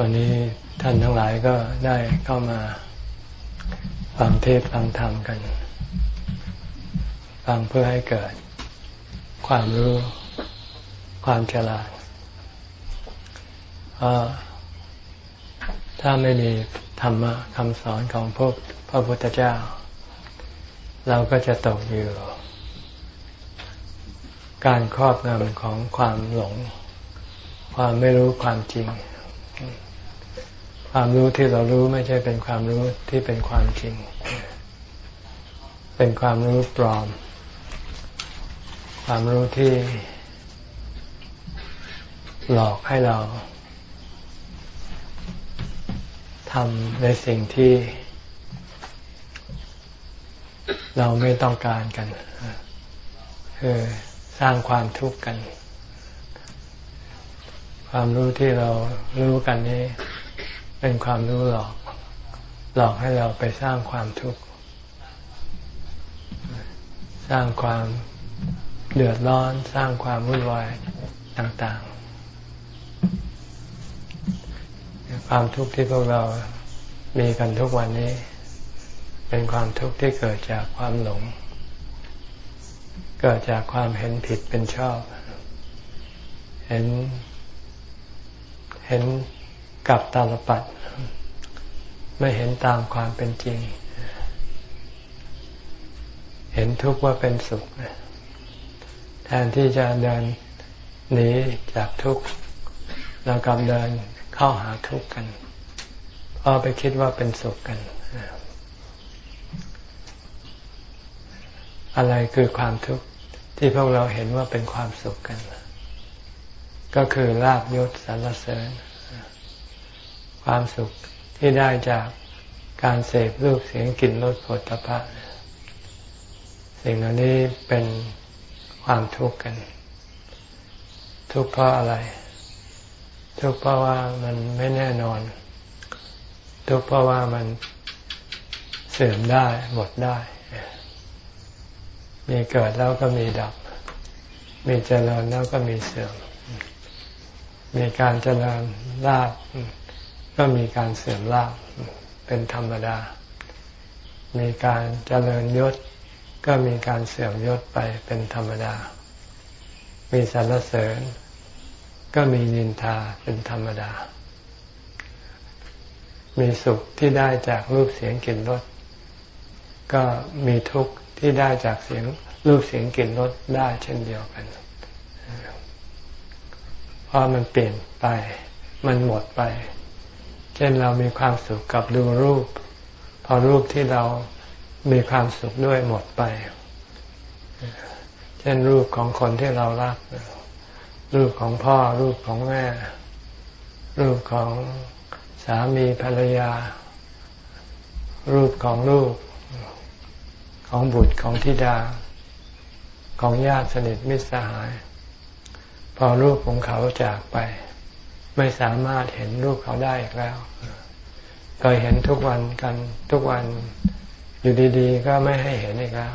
วันนี้ท่านทั้งหลายก็ได้เข้ามาฟังเทศฟังธรรมกัน ฟังเพื่อให้เกิด ความรู้ความฉลาดเพราะถ้าไม่มีธรรมะคำสอนของพวกพระพุทธเจ้า เราก็จะตกอยู่ การครอบงำของความหลง ความไม่รู้ความจริง ความรู้ที่เรารู้ไม่ใช่เป็นความรู้ที่เป็นความจริง เป็นความรู้ปลอม ความรู้ที่ หลอกให้เราทำในสิ่งที่ เราไม่ต้องการกันคือสร้างความทุกข์กัน ความรู้ที่เรารู้กันนี้ เป็นความรู้หลอก หลอกให้เราไปสร้างความทุกข์ สร้างความเดือดร้อน สร้างความวุ่นวายต่างๆ ความทุกข์ที่พวกเรามีกันทุกวันนี้ เป็นความทุกข์ที่เกิดจากความหลง เกิดจากความเห็นผิดเป็นชอบ เห็น เห็น กับตาลปัดไม่เห็นตามความเป็นจริง เห็นทุกข์ว่าเป็นสุข แทนที่จะเดินหนีจากทุกข์เรากลับเดินเข้าหาทุกข์กันเพราะไปคิดว่าเป็นสุขกัน อะไรคือความทุกข์ที่พวกเราเห็นว่าเป็นความสุขกัน ก็คือลาบยศสรรเสริญ ความสุขที่ได้จากการเสพรูปเสียงกลิ่นรสผลตภะสิ่งเหล่านี้เป็นความทุกข์กัน ทุกข์เพราะอะไร ทุกข์เพราะว่ามันไม่แน่นอน ทุกข์เพราะว่ามันเสื่อมได้หมดได้ มีเกิดแล้วก็มีดับ มีเจริญแล้วก็มีเสื่อม มีการเจริญลาบ ก็มีการเสื่อมลาบเป็นธรรมดา มีการเจริญยศ ก็มีการเสื่อมยศไปเป็นธรรมดา มีสรรเสริญ ก็มีนินทาเป็นธรรมดา มีสุขที่ได้จากรูปเสียงกลิ่นรส ก็มีทุกข์ที่ได้จากเสียงรูปเสียงกลิ่นรสได้เช่นเดียวกัน เพราะมันเปลี่ยนไป มันหมดไป เช่นเรามีความสุขกับดูรูป พอรูปที่เรามีความสุขด้วยหมดไป เช่นรูปของคนที่เรารัก รูปของพ่อ รูปของแม่ รูปของสามีภรรยา รูปของลูก ของบุตรของธิดา ของญาติสนิทมิตรสหาย พอรูปของเขาจากไป ไม่สามารถเห็นรูปเขาได้อีกแล้วเคยเห็นทุกวันกันทุกวันอยู่ดีๆ ก็ไม่ให้เห็นอีกแล้ว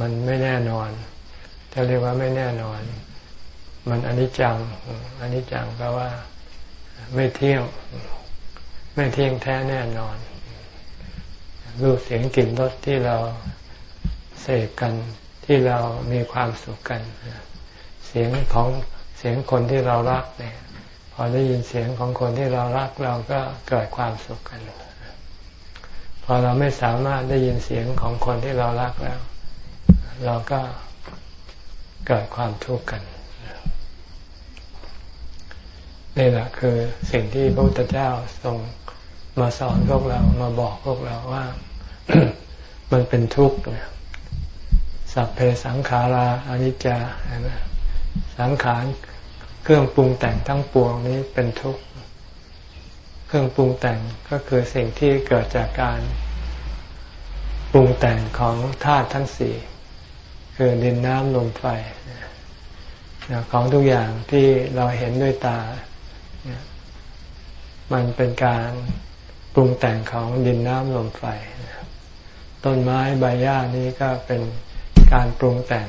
มันไม่แน่นอนจะเรียกว่าไม่แน่นอน มันอนิจจังอนิจจังแปลว่า ไม่เที่ยง ไม่เที่ยงแท้แน่นอนรูปเสียงกลิ่นรสที่เราเสพกันที่เรามีความสุขกัน เสียงของ เสียงคนที่เรารักเนี่ย พอได้ยินเสียงของคนที่เรารักเราก็เกิดความสุขกันพอเราไม่สามารถได้ยินเสียงของคนที่เรารักแล้ว เราก็เกิดความทุกข์กันนี่แหละคือสิ่งที่พระพุทธเจ้าทรงมาสอนพวกเรามาบอกพวกเราว่ามันเป็นทุกข์สัพเพสังขาราอนิจจาสังขาร รื่องปรุงแต่งทั้งปวงนี้เป็นทุกข์ เครื่องปรุงแต่งก็คือสิ่งที่เกิดจากการปรุงแต่งของธาตุทั้งสี่คือดินน้ำลมไฟของทุกอย่างที่เราเห็นด้วยตา มันเป็นการปรุงแต่งของดินน้ำลมไฟ ต้นไม้ใบหญ้านี้ก็เป็นการปรุงแต่ง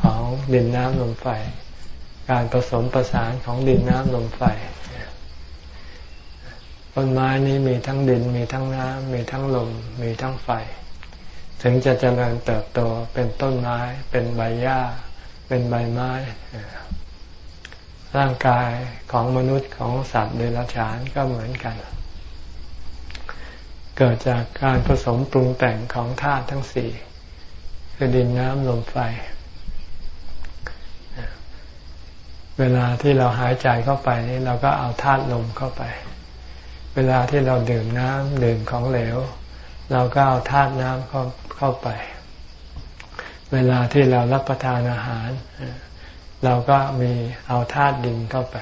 ของดินน้ำลมไฟ การผสมประสานของดินน้ำลมไฟต้นไม้นี้มีทั้งดินมีทั้งน้ำมีทั้งลมมีทั้งไฟ ถึงจะเจริญเติบโตเป็นต้นไม้ เป็นใบหญ้า เป็นใบไม้ ร่างกายของมนุษย์ของสัตว์เดรัจฉานก็เหมือนกัน เกิดจากการผสมปรุงแต่งของธาตุทั้งสี่คือดินน้ำลมไฟ เวลาที่เราหายใจเข้าไปนี่เราก็เอาธาตุลมเข้าไป เวลาที่เราดื่มน้ำดื่มของเหลว เราก็เอาธาตุน้ำเข้าเข้าไป เวลาที่เรารับประทานอาหาร เราก็มีเอาธาตุดินเข้าไป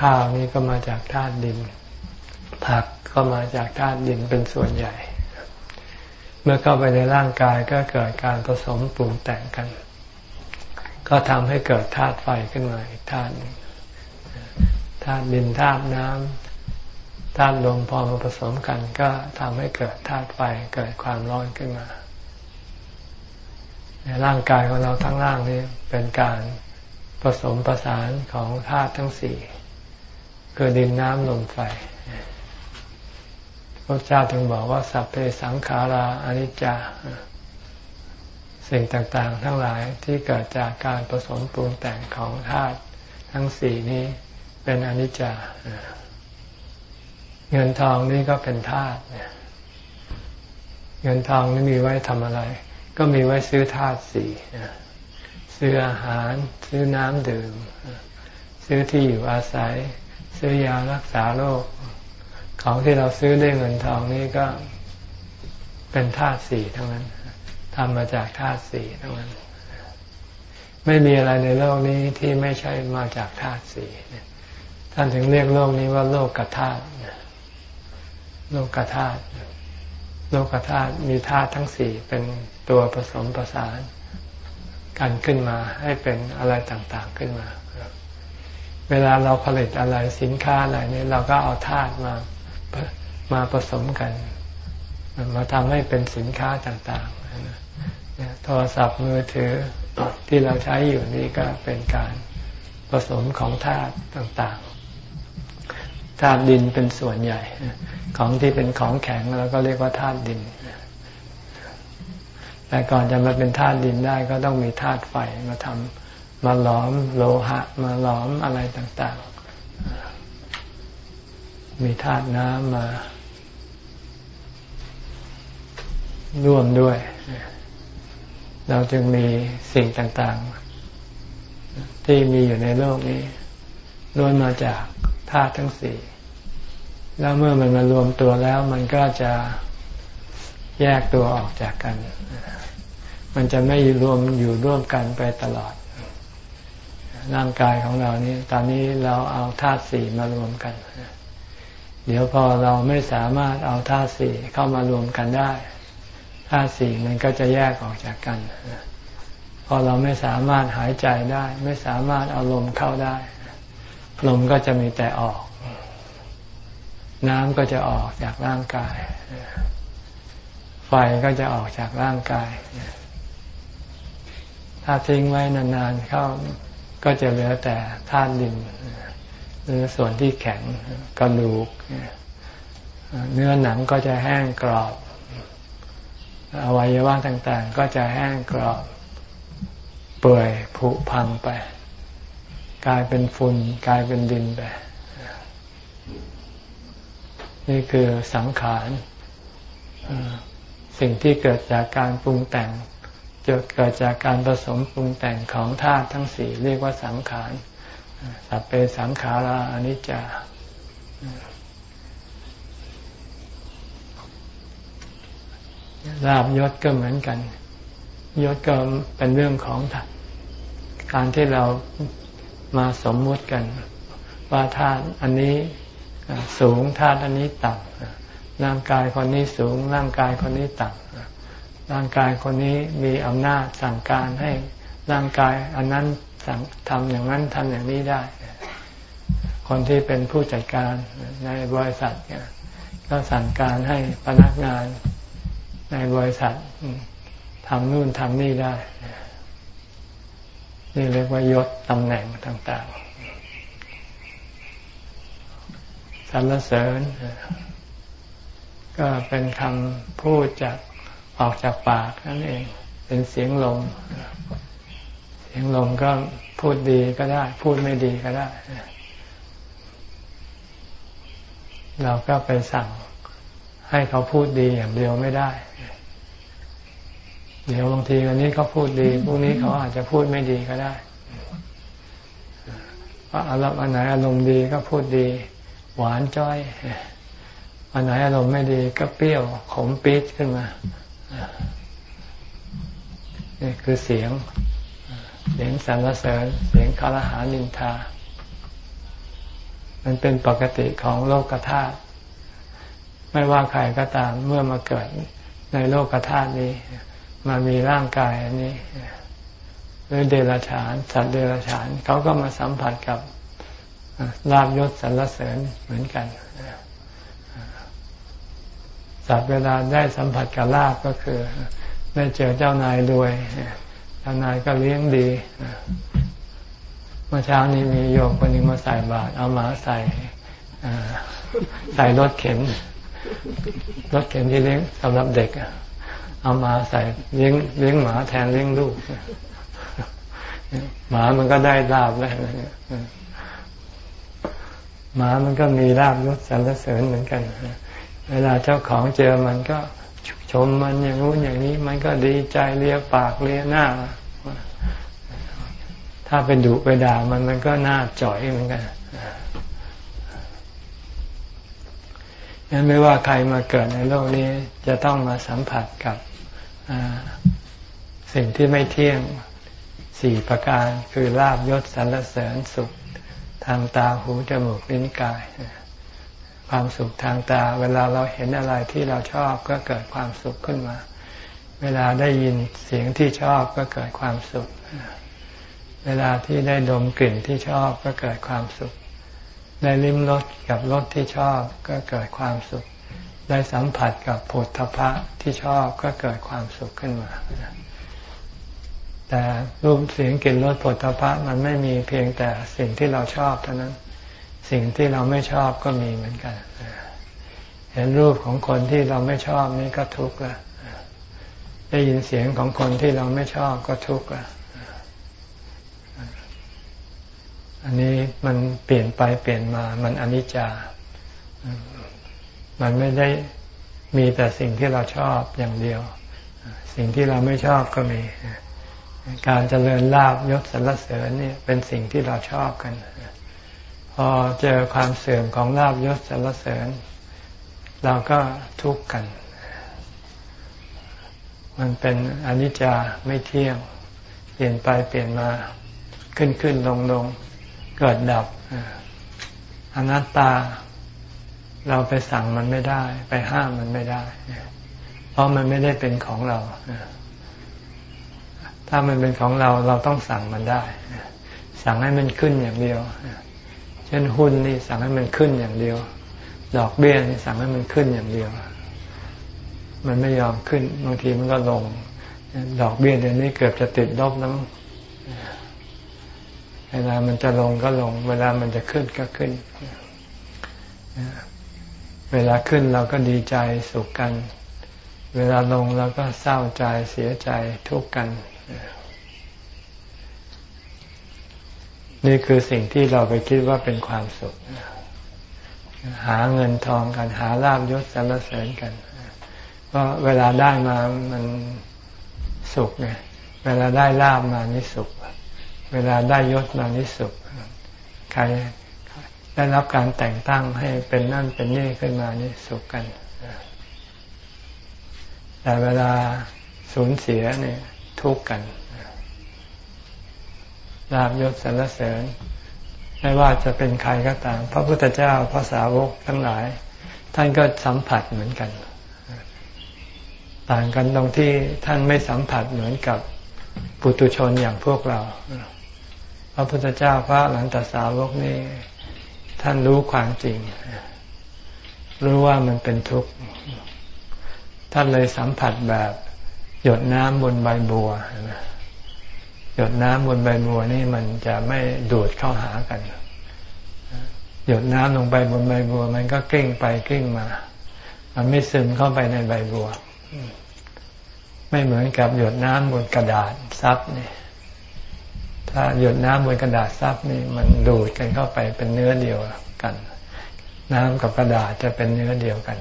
ข้าวนี้ก็มาจากธาตุดิน ผักก็มาจากธาตุดินเป็นส่วนใหญ่ เมื่อเข้าไปในร่างกายก็เกิดการผสมปรุงแต่งกัน ก็ทำให้เกิดธาตุไฟขึ้นมาอีกธาตุหนึ่งธาตุดินธาตุน้ำธาตุลมพอมาผสมกัน ก็ทำให้เกิดธาตุไฟเกิดความร้อนขึ้นมาในร่างกายของเราทั้งร่างนี้เป็นการผสมประสานของธาตุทั้งสี่คือดินน้ำลมไฟพระเจ้าถึงบอกว่าสัพเพสังขาราอนิจจา สิ่งต่างๆ ทั้งหลายที่เกิดจากการผสมปรุงแต่งของธาตุทั้งสี่นี้เป็นอนิจจา เงินทองนี่ก็เป็นธาตุเงินทองนี่มีไว้ทำอะไร ก็มีไว้ซื้อธาตุสี่ซื้ออาหาร ซื้อน้ำดื่ม ซื้อที่อยู่อาศัย ซื้อยารักษาโรค ของที่เราซื้อด้วยเงินทองนี่ก็เป็นธาตุสี่ทั้งนั้น ทำมาจากธาตุสี่ทั้งนั้นไม่มีอะไรในโลกนี้ที่ไม่ใช่มาจากธาตุสี่ท่านถึงเรียกโลกนี้ว่าโลกกธาตุโลกกธาตุโลกธาตุมีธาตุทั้งสี่เป็นตัวผสมประสานกันขึ้นมาให้เป็นอะไรต่างๆขึ้นมา เวลาเราผลิตอะไรสินค้าอะไรนี่เราก็เอาธาตุมามาผสมกัน มาทำให้เป็นสินค้าต่างๆ โทรศัพท์มือถือที่เราใช้อยู่นี่ก็เป็นการผสมของธาตุต่างๆ ธาตุดินเป็นส่วนใหญ่ ของที่เป็นของแข็งเราก็เรียกว่าธาตุดิน แต่ก่อนจะมาเป็นธาตุดินได้ก็ต้องมีธาตุไฟมาทำมาหลอมโลหะ มาหลอมอะไรต่างๆ มีธาตุน้ำมาร่วมด้วย เราจึงมีสิ่งต่างๆ ที่มีอยู่ในโลกนี้ล้วนมาจากธาตุทั้งสี่ แล้วเมื่อมันมารวมตัวแล้ว มันก็จะแยกตัวออกจากกัน มันจะไม่รวมอยู่ร่วมกันไปตลอด ร่างกายของเรานี้ ตอนนี้เราเอาธาตุสี่มารวมกัน เดี๋ยวพอเราไม่สามารถเอาธาตุสี่เข้ามารวมกันได้าตุสี่มันก็จะแยกออกจากกัน พอเราไม่สามารถหายใจได้ ไม่สามารถเอาลมเข้าได้ ลมก็จะมีแต่ออก น้ำก็จะออกจากร่างกาย ไฟก็จะออกจากร่างกาย ถ้าทิ้งไว้นานๆเข้าก็จะเหลือแต่ธาตุดินหรือส่วนที่แข็งกระดูก เนื้อหนังก็จะแห้งกรอบ อวัยวะต่างๆ ก็จะแห้งกรอบเปื่อยผุพังไป กลายเป็นฝุ่นกลายเป็นดินไป นี่คือสังขารสิ่งที่เกิดจากการปรุงแต่งจะเกิดจากการผสมปรุงแต่งของธาตุทั้งสี่เรียกว่าสังขาร สัพเพสังขาราอนิจจา ลาบยศก็เหมือนกัน ยศก็เป็นเรื่องของการที่เรามาสมมุติกัน ว่าธาตุอันนี้สูงธาตุอันนี้ต่ำร่างกายคนนี้สูง ร่างกายคนนี้ต่ำร่างกายคนนี้มีอำนาจสั่งการให้ร่างกายอันนั้นสั่งทำอย่างนั้นทำอย่างนี้ได้ คนที่เป็นผู้จัดการในบริษัทก็สั่งการให้พนักงาน ในบริษัททำนู่นทำนี่ได้ นี่เรียกว่ายศตำแหน่งต่างๆสรรเสริญ ก็เป็นคำพูดจากออกจากปากนั่นเอง เป็นเสียงลม เสียงลมก็พูดดีก็ได้ พูดไม่ดีก็ได้ เราก็ไปสั่ง ให้เขาพูดดีอย่างเดียวไม่ได้ เดี๋ยวบางทีวันนี้เขาพูดดีพรุ่งนี้เขาอาจจะพูดไม่ดีก็ได้ว่าอารมณ์อันไหนอารมณ์ดีก็พูดดี หวานจ้อยอันไหนอารมณ์ไม่ดีก็เปรี้ยวขมปี๊ดขึ้นมานี่คือเสียง เสียงสรรเสริญ เสียงคารหานินทา มันเป็นปกติของโลกธาตุ ไม่ว่าใครก็ตามเมื่อมาเกิดในโลกธาตุนี้ มามีร่างกายอันนี้หรือเดรัจฉานสัตว์เดรัจฉานเขาก็มาสัมผัสกับลาบยศสรรเสริญเหมือนกันสัตว์เวลาได้สัมผัสกับลาบก็คือ ได้เจอเจ้านายรวยเจ้านายก็เลี้ยงดีเมื่อเช้านี้มีโยมคนนึงมาใส่บาตรเอาหมาใส่ใส่รถเข็น รถเข็นที่เลี้ยงสำหรับเด็กเอามาใส่เลี้ยงเลี้ยงหมาแทนเลี้ยงลูกหมามันก็ได้ลาบแล้วหมามันก็มีลาบยศสรรเสริญเหมือนกัน เวลาเจ้าของเจอมันก็ชมมันอย่างนู้นอย่างนี้ มันก็ดีใจเลียปากเลียหน้า ถ้าไปดุไปด่ามันมันก็หน้าจ่อยเหมือนกัน งั้นไม่ว่าใครมาเกิดในโลกนี้จะต้องมาสัมผัสกับสิ่งที่ไม่เที่ยงสี่ประการคือลาบยศสรรเสริญสุขทางตาหูจมูกลิ้นกาย ความสุขทางตา เวลาเราเห็นอะไรที่เราชอบก็เกิดความสุขขึ้นมา เวลาได้ยินเสียงที่ชอบก็เกิดความสุข เวลาที่ได้ดมกลิ่นที่ชอบก็เกิดความสุข ได้ลิ้มรสกับรสที่ชอบก็เกิดความสุข ได้สัมผัสกับผลทพะที่ชอบก็เกิดความสุขขึ้นมา แต่รูปเสียงกลิ่นรสผลทพะมันไม่มีเพียงแต่สิ่งที่เราชอบเท่านั้น สิ่งที่เราไม่ชอบก็มีเหมือนกัน เห็นรูปของคนที่เราไม่ชอบนี่ก็ทุกข์ละได้ยินเสียงของคนที่เราไม่ชอบก็ทุกข์ละ อันนี้มันเปลี่ยนไปเปลี่ยนมา มันอนิจจา มันไม่ได้มีแต่สิ่งที่เราชอบอย่างเดียว สิ่งที่เราไม่ชอบก็มี การเจริญลาบยศสรรเสริญนี่เป็นสิ่งที่เราชอบกัน พอเจอความเสื่อมของลาบยศสรรเสริญ เราก็ทุกข์กัน มันเป็นอนิจจาไม่เที่ยง เปลี่ยนไปเปลี่ยนมาขึ้นขึ้นลงลง เกิดดับอนัตตา เราไปสั่งมันไม่ได้ ไปห้ามมันไม่ได้ เพราะมันไม่ได้เป็นของเรา ถ้ามันเป็นของเราเราต้องสั่งมันได้ สั่งให้มันขึ้นอย่างเดียว เช่นหุ้นนี่สั่งให้มันขึ้นอย่างเดียว ดอกเบี้ยนี่สั่งให้มันขึ้นอย่างเดียว มันไม่ยอมขึ้น บางทีมันก็ลง ดอกเบี้ยเดี๋ยวนี้เกือบจะติดลบแล้ว เวลามันจะลงก็ลง เวลามันจะขึ้นก็ขึ้น เวลาขึ้นเราก็ดีใจสุขกัน เวลาลงเราก็เศร้าใจเสียใจทุกข์กัน นี่คือสิ่งที่เราไปคิดว่าเป็นความสุข หาเงินทองกัน หาลาบยศสรรเสริญกันเพราะเวลาได้มามันสุขไงเวลาได้ลาบมานี่สุข เวลาได้ยศมานี่สุข ใครได้รับการแต่งตั้งให้เป็นนั่นเป็นนี่ขึ้นมานี่สุขกัน แต่เวลาสูญเสียเนี่ยทุกข์กันลาบยศสรรเสริญ ไม่ว่าจะเป็นใครก็ตาม พระพุทธเจ้าพระสาวกทั้งหลาย ท่านก็สัมผัสเหมือนกัน ต่างกันตรงที่ท่านไม่สัมผัสเหมือนกับปุตุชนอย่างพวกเรา พระพุทธเจ้าพระหลังตสาวกนี่ท่านรู้ความจริง รู้ว่ามันเป็นทุกข์ ท่านเลยสัมผัสแบบ หยดน้ำบนใบบัวหยดน้ำบนใบบัวนี่มันจะไม่ดูดเข้าหากัน หยดน้ำลงไปบนใบบัว มันก็กลิ้งไปกลิ้งมา มันไม่ซึมเข้าไปในใบบัว ไม่เหมือนกับหยดน้ำบนกระดาษซับเนี่ย ถ้าหยดน้ำบนกระดาษซับนี่มันดูดกันเข้าไปเป็นเนื้อเดียวกัน น้ำกับกระดาษจะเป็นเนื้อเดียวกัน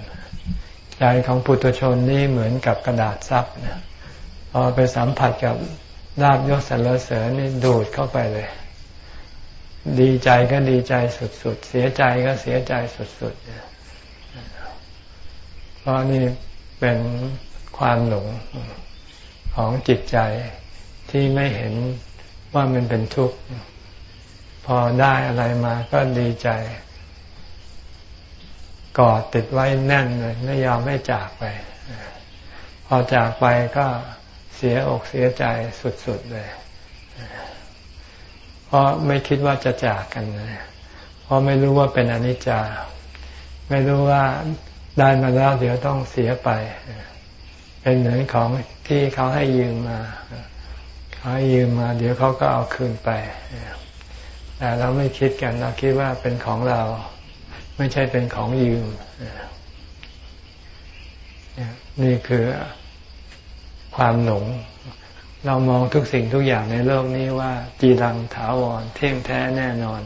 ใจของปุถุชนนี่เหมือนกับกระดาษซับนะพอไปสัมผัสกับลาบยศสรรเสริญนี่ดูดเข้าไปเลย ดีใจก็ดีใจสุดๆ เสียใจก็เสียใจสุดๆ เพราะนี่เป็นความหลงของจิตใจที่ไม่เห็น ว่ามันเป็นทุกข์ พอได้อะไรมาก็ดีใจ กอดติดไว้แน่นเลย ไม่ยอมให้จากไป พอจากไปก็เสียอกเสียใจสุดๆเลย เพราะไม่คิดว่าจะจากกันเลยเพราะไม่รู้ว่าเป็นอนิจจา ไม่รู้ว่าได้มาแล้วเดี๋ยวต้องเสียไป เป็นเหมือนของที่เขาให้ยืมมา ให้ยืมมา เดี๋ยวเขาก็เอาคืนไป แต่เราไม่คิดกันเราคิดว่าเป็นของเรา ไม่ใช่เป็นของยืม นี่คือความหลง เรามองทุกสิ่งทุกอย่างในโลกนี้ว่า จีรังถาวร เที่ยงแท้แน่นอน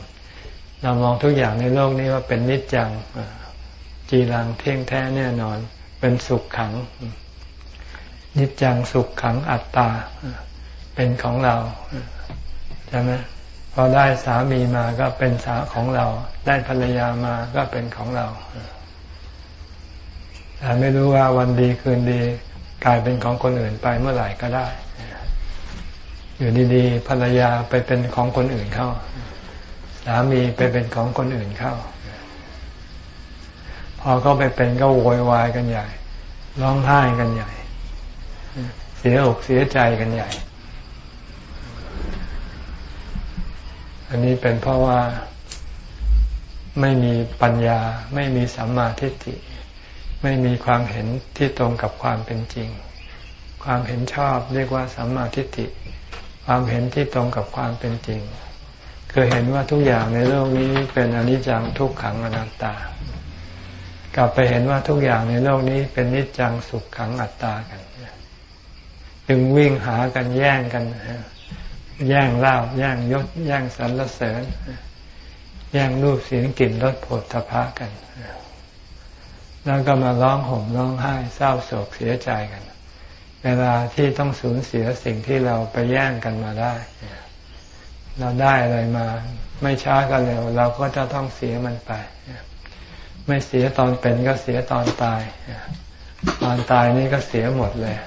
เรามองทุกอย่างในโลกนี้ว่าเป็นนิจจัง จีรังเที่ยงแท้แน่นอน เป็นสุขขัง นิจจังสุขขังอัตตา เป็นของเราใช่ไหมพอได้สามีมาก็เป็นสาของเรา ได้ภรรยามาก็เป็นของเราแต่ไม่รู้ว่าวันดีคืนดีกลายเป็นของคนอื่นไปเมื่อไหร่ก็ได้ อยู่ดีๆภรรยาไปเป็นของคนอื่นเข้า สามีไปเป็นของคนอื่นเข้า พอเขาไปเป็นก็โวยวายกันใหญ่ ร้องไห้กันใหญ่ เสียอกเสียใจกันใหญ่ อันนี้เป็นเพราะว่าไม่มีปัญญา ไม่มีสัมมาทิฏฐิ ไม่มีความเห็นที่ตรงกับความเป็นจริง ความเห็นชอบเรียกว่าสัมมาทิฏฐิ ความเห็นที่ตรงกับความเป็นจริงคือเห็นว่าทุกอย่างในโลกนี้เป็นอนิจจังทุกขังอนัตตา กลับไปเห็นว่าทุกอย่างในโลกนี้เป็นนิจจังสุขขังอัตตากัน จึงวิ่งหากันแย่งกัน แย่งลาบแย่งยศแย่งสรรเสริญ แย่งรูปเสียงกลิ่นรสผลทพะกัน แล้วก็มาร้องห่มร้องไห้เศร้าโศกเสียใจกัน เวลาที่ต้องสูญเสียสิ่งที่เราไปแย่งกันมาได้ เราได้อะไรมา ไม่ช้าก็เร็ว เราก็จะต้องเสียมันไป ไม่เสียตอนเป็นก็เสียตอนตาย ตอนตายนี่ก็เสียหมดเลย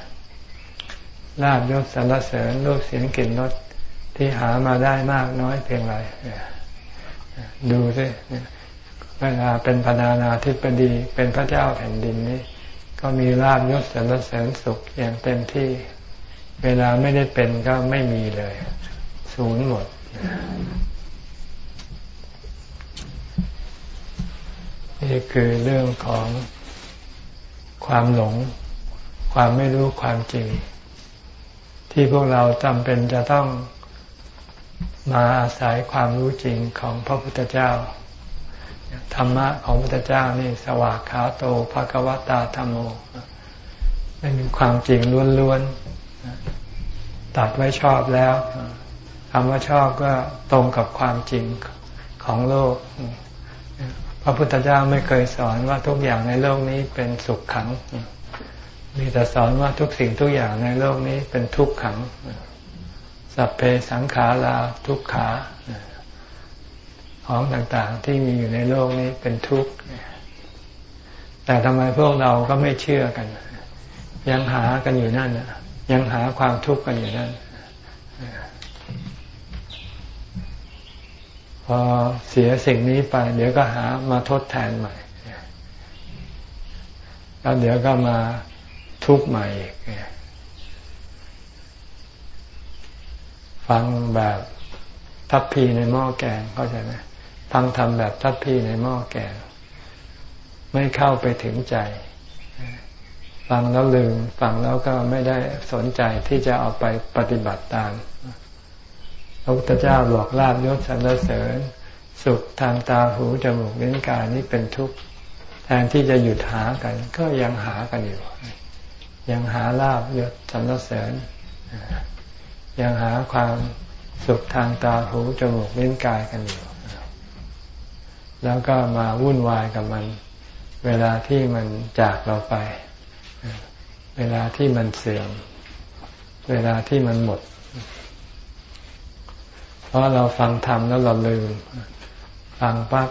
ลาบยศสรรเสริญรูปเสียงกลิ่นรส ที่หามาได้มากน้อยเพียงไรดูสิเวลาเป็นพนานาธิปดี เป็นพระเจ้าแผ่นดินนี้ ก็มีลาบยศสรรเสริญสุขอย่างเต็มที่ เวลาไม่ได้เป็นก็ไม่มีเลย ศูนย์หมด นี่คือเรื่องของความหลง ความไม่รู้ความจริง ที่พวกเราจำเป็นจะต้อง มาอาศัยความรู้จริงของพระพุทธเจ้า ธรรมะของพระพุทธเจ้านี่สวากขาโตภะกวตาธรรมโมไม่มีความจริงล้วนๆตัดไว้ชอบแล้วคำว่าชอบก็ตรงกับความจริงของโลก พระพุทธเจ้าไม่เคยสอนว่าทุกอย่างในโลกนี้เป็นสุขขัง มีแต่สอนว่าทุกสิ่งทุกอย่างในโลกนี้เป็นทุกขัง สัพเพสังขาราทุกขาของต่างๆที่มีอยู่ในโลกนี้เป็นทุกข์แต่ทำไมพวกเราก็ไม่เชื่อกัน ยังหากันอยู่นั่นยังหาความทุกข์กันอยู่นั่นพอเสียสิ่งนี้ไป เดี๋ยวก็หามาทดแทนใหม่ แล้วเดี๋ยวก็มาทุกข์ใหม่อีก ฟังแบบทัพพีในหม้อแกงเข้าใจไหมฟังทำแบบทัพพีในหม้อแกง ไม่เข้าไปถึงใจ ฟังแล้วลืม ฟังแล้วก็ไม่ได้สนใจที่จะเอาไปปฏิบัติตามพระพุทธเจ้าบอกลาบยศสรรเสริญ สุขทางตาหูจมูกลิ้นกายนี้เป็นทุกข์แทนที่จะหยุดหากัน ก็ยังหากันอยู่ ยังหาลาบยศสรรเสริญ ยังหาความสุขทางตาหูจมูกลิ้นกายกันอยู่ แล้วก็มาวุ่นวายกับมัน เวลาที่มันจากเราไป เวลาที่มันเสื่อม เวลาที่มันหมด เพราะเราฟังธรรมแล้วเราลืม ฟังปั๊บ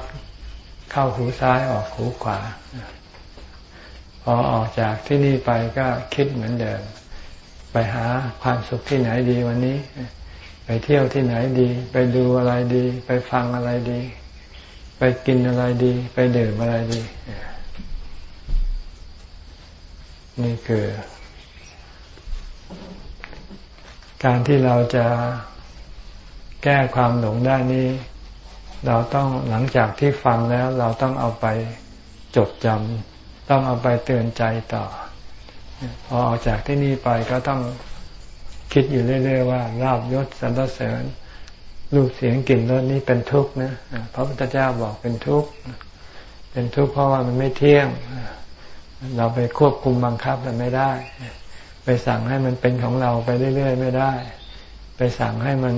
เข้าหูซ้ายออกหูขวา พอออกจากที่นี่ไปก็คิดเหมือนเดิม ไปหาความสุขที่ไหนดีวันนี้ ไปเที่ยวที่ไหนดี ไปดูอะไรดี ไปฟังอะไรดี ไปกินอะไรดี ไปดื่มอะไรดี นี่คือ การที่เราจะแก้ความหลงได้นี้ เราต้องหลังจากที่ฟังแล้ว เราต้องเอาไปจดจำต้องเอาไปเตือนใจต่อ พอออกจากที่นี่ไปก็ต้องคิดอยู่เรื่อย ๆ ว่าลาบยศสรรเสริญรูปเสียงกลิ่นรสนี้เป็นทุกข์นะพระพุทธเจ้าบอกเป็นทุกข์เป็นทุกข์เพราะว่ามันไม่เที่ยง เราไปควบคุมบังคับมันไม่ได้ ไปสั่งให้มันเป็นของเราไปเรื่อย ๆ ไม่ได้ ไปสั่งให้มัน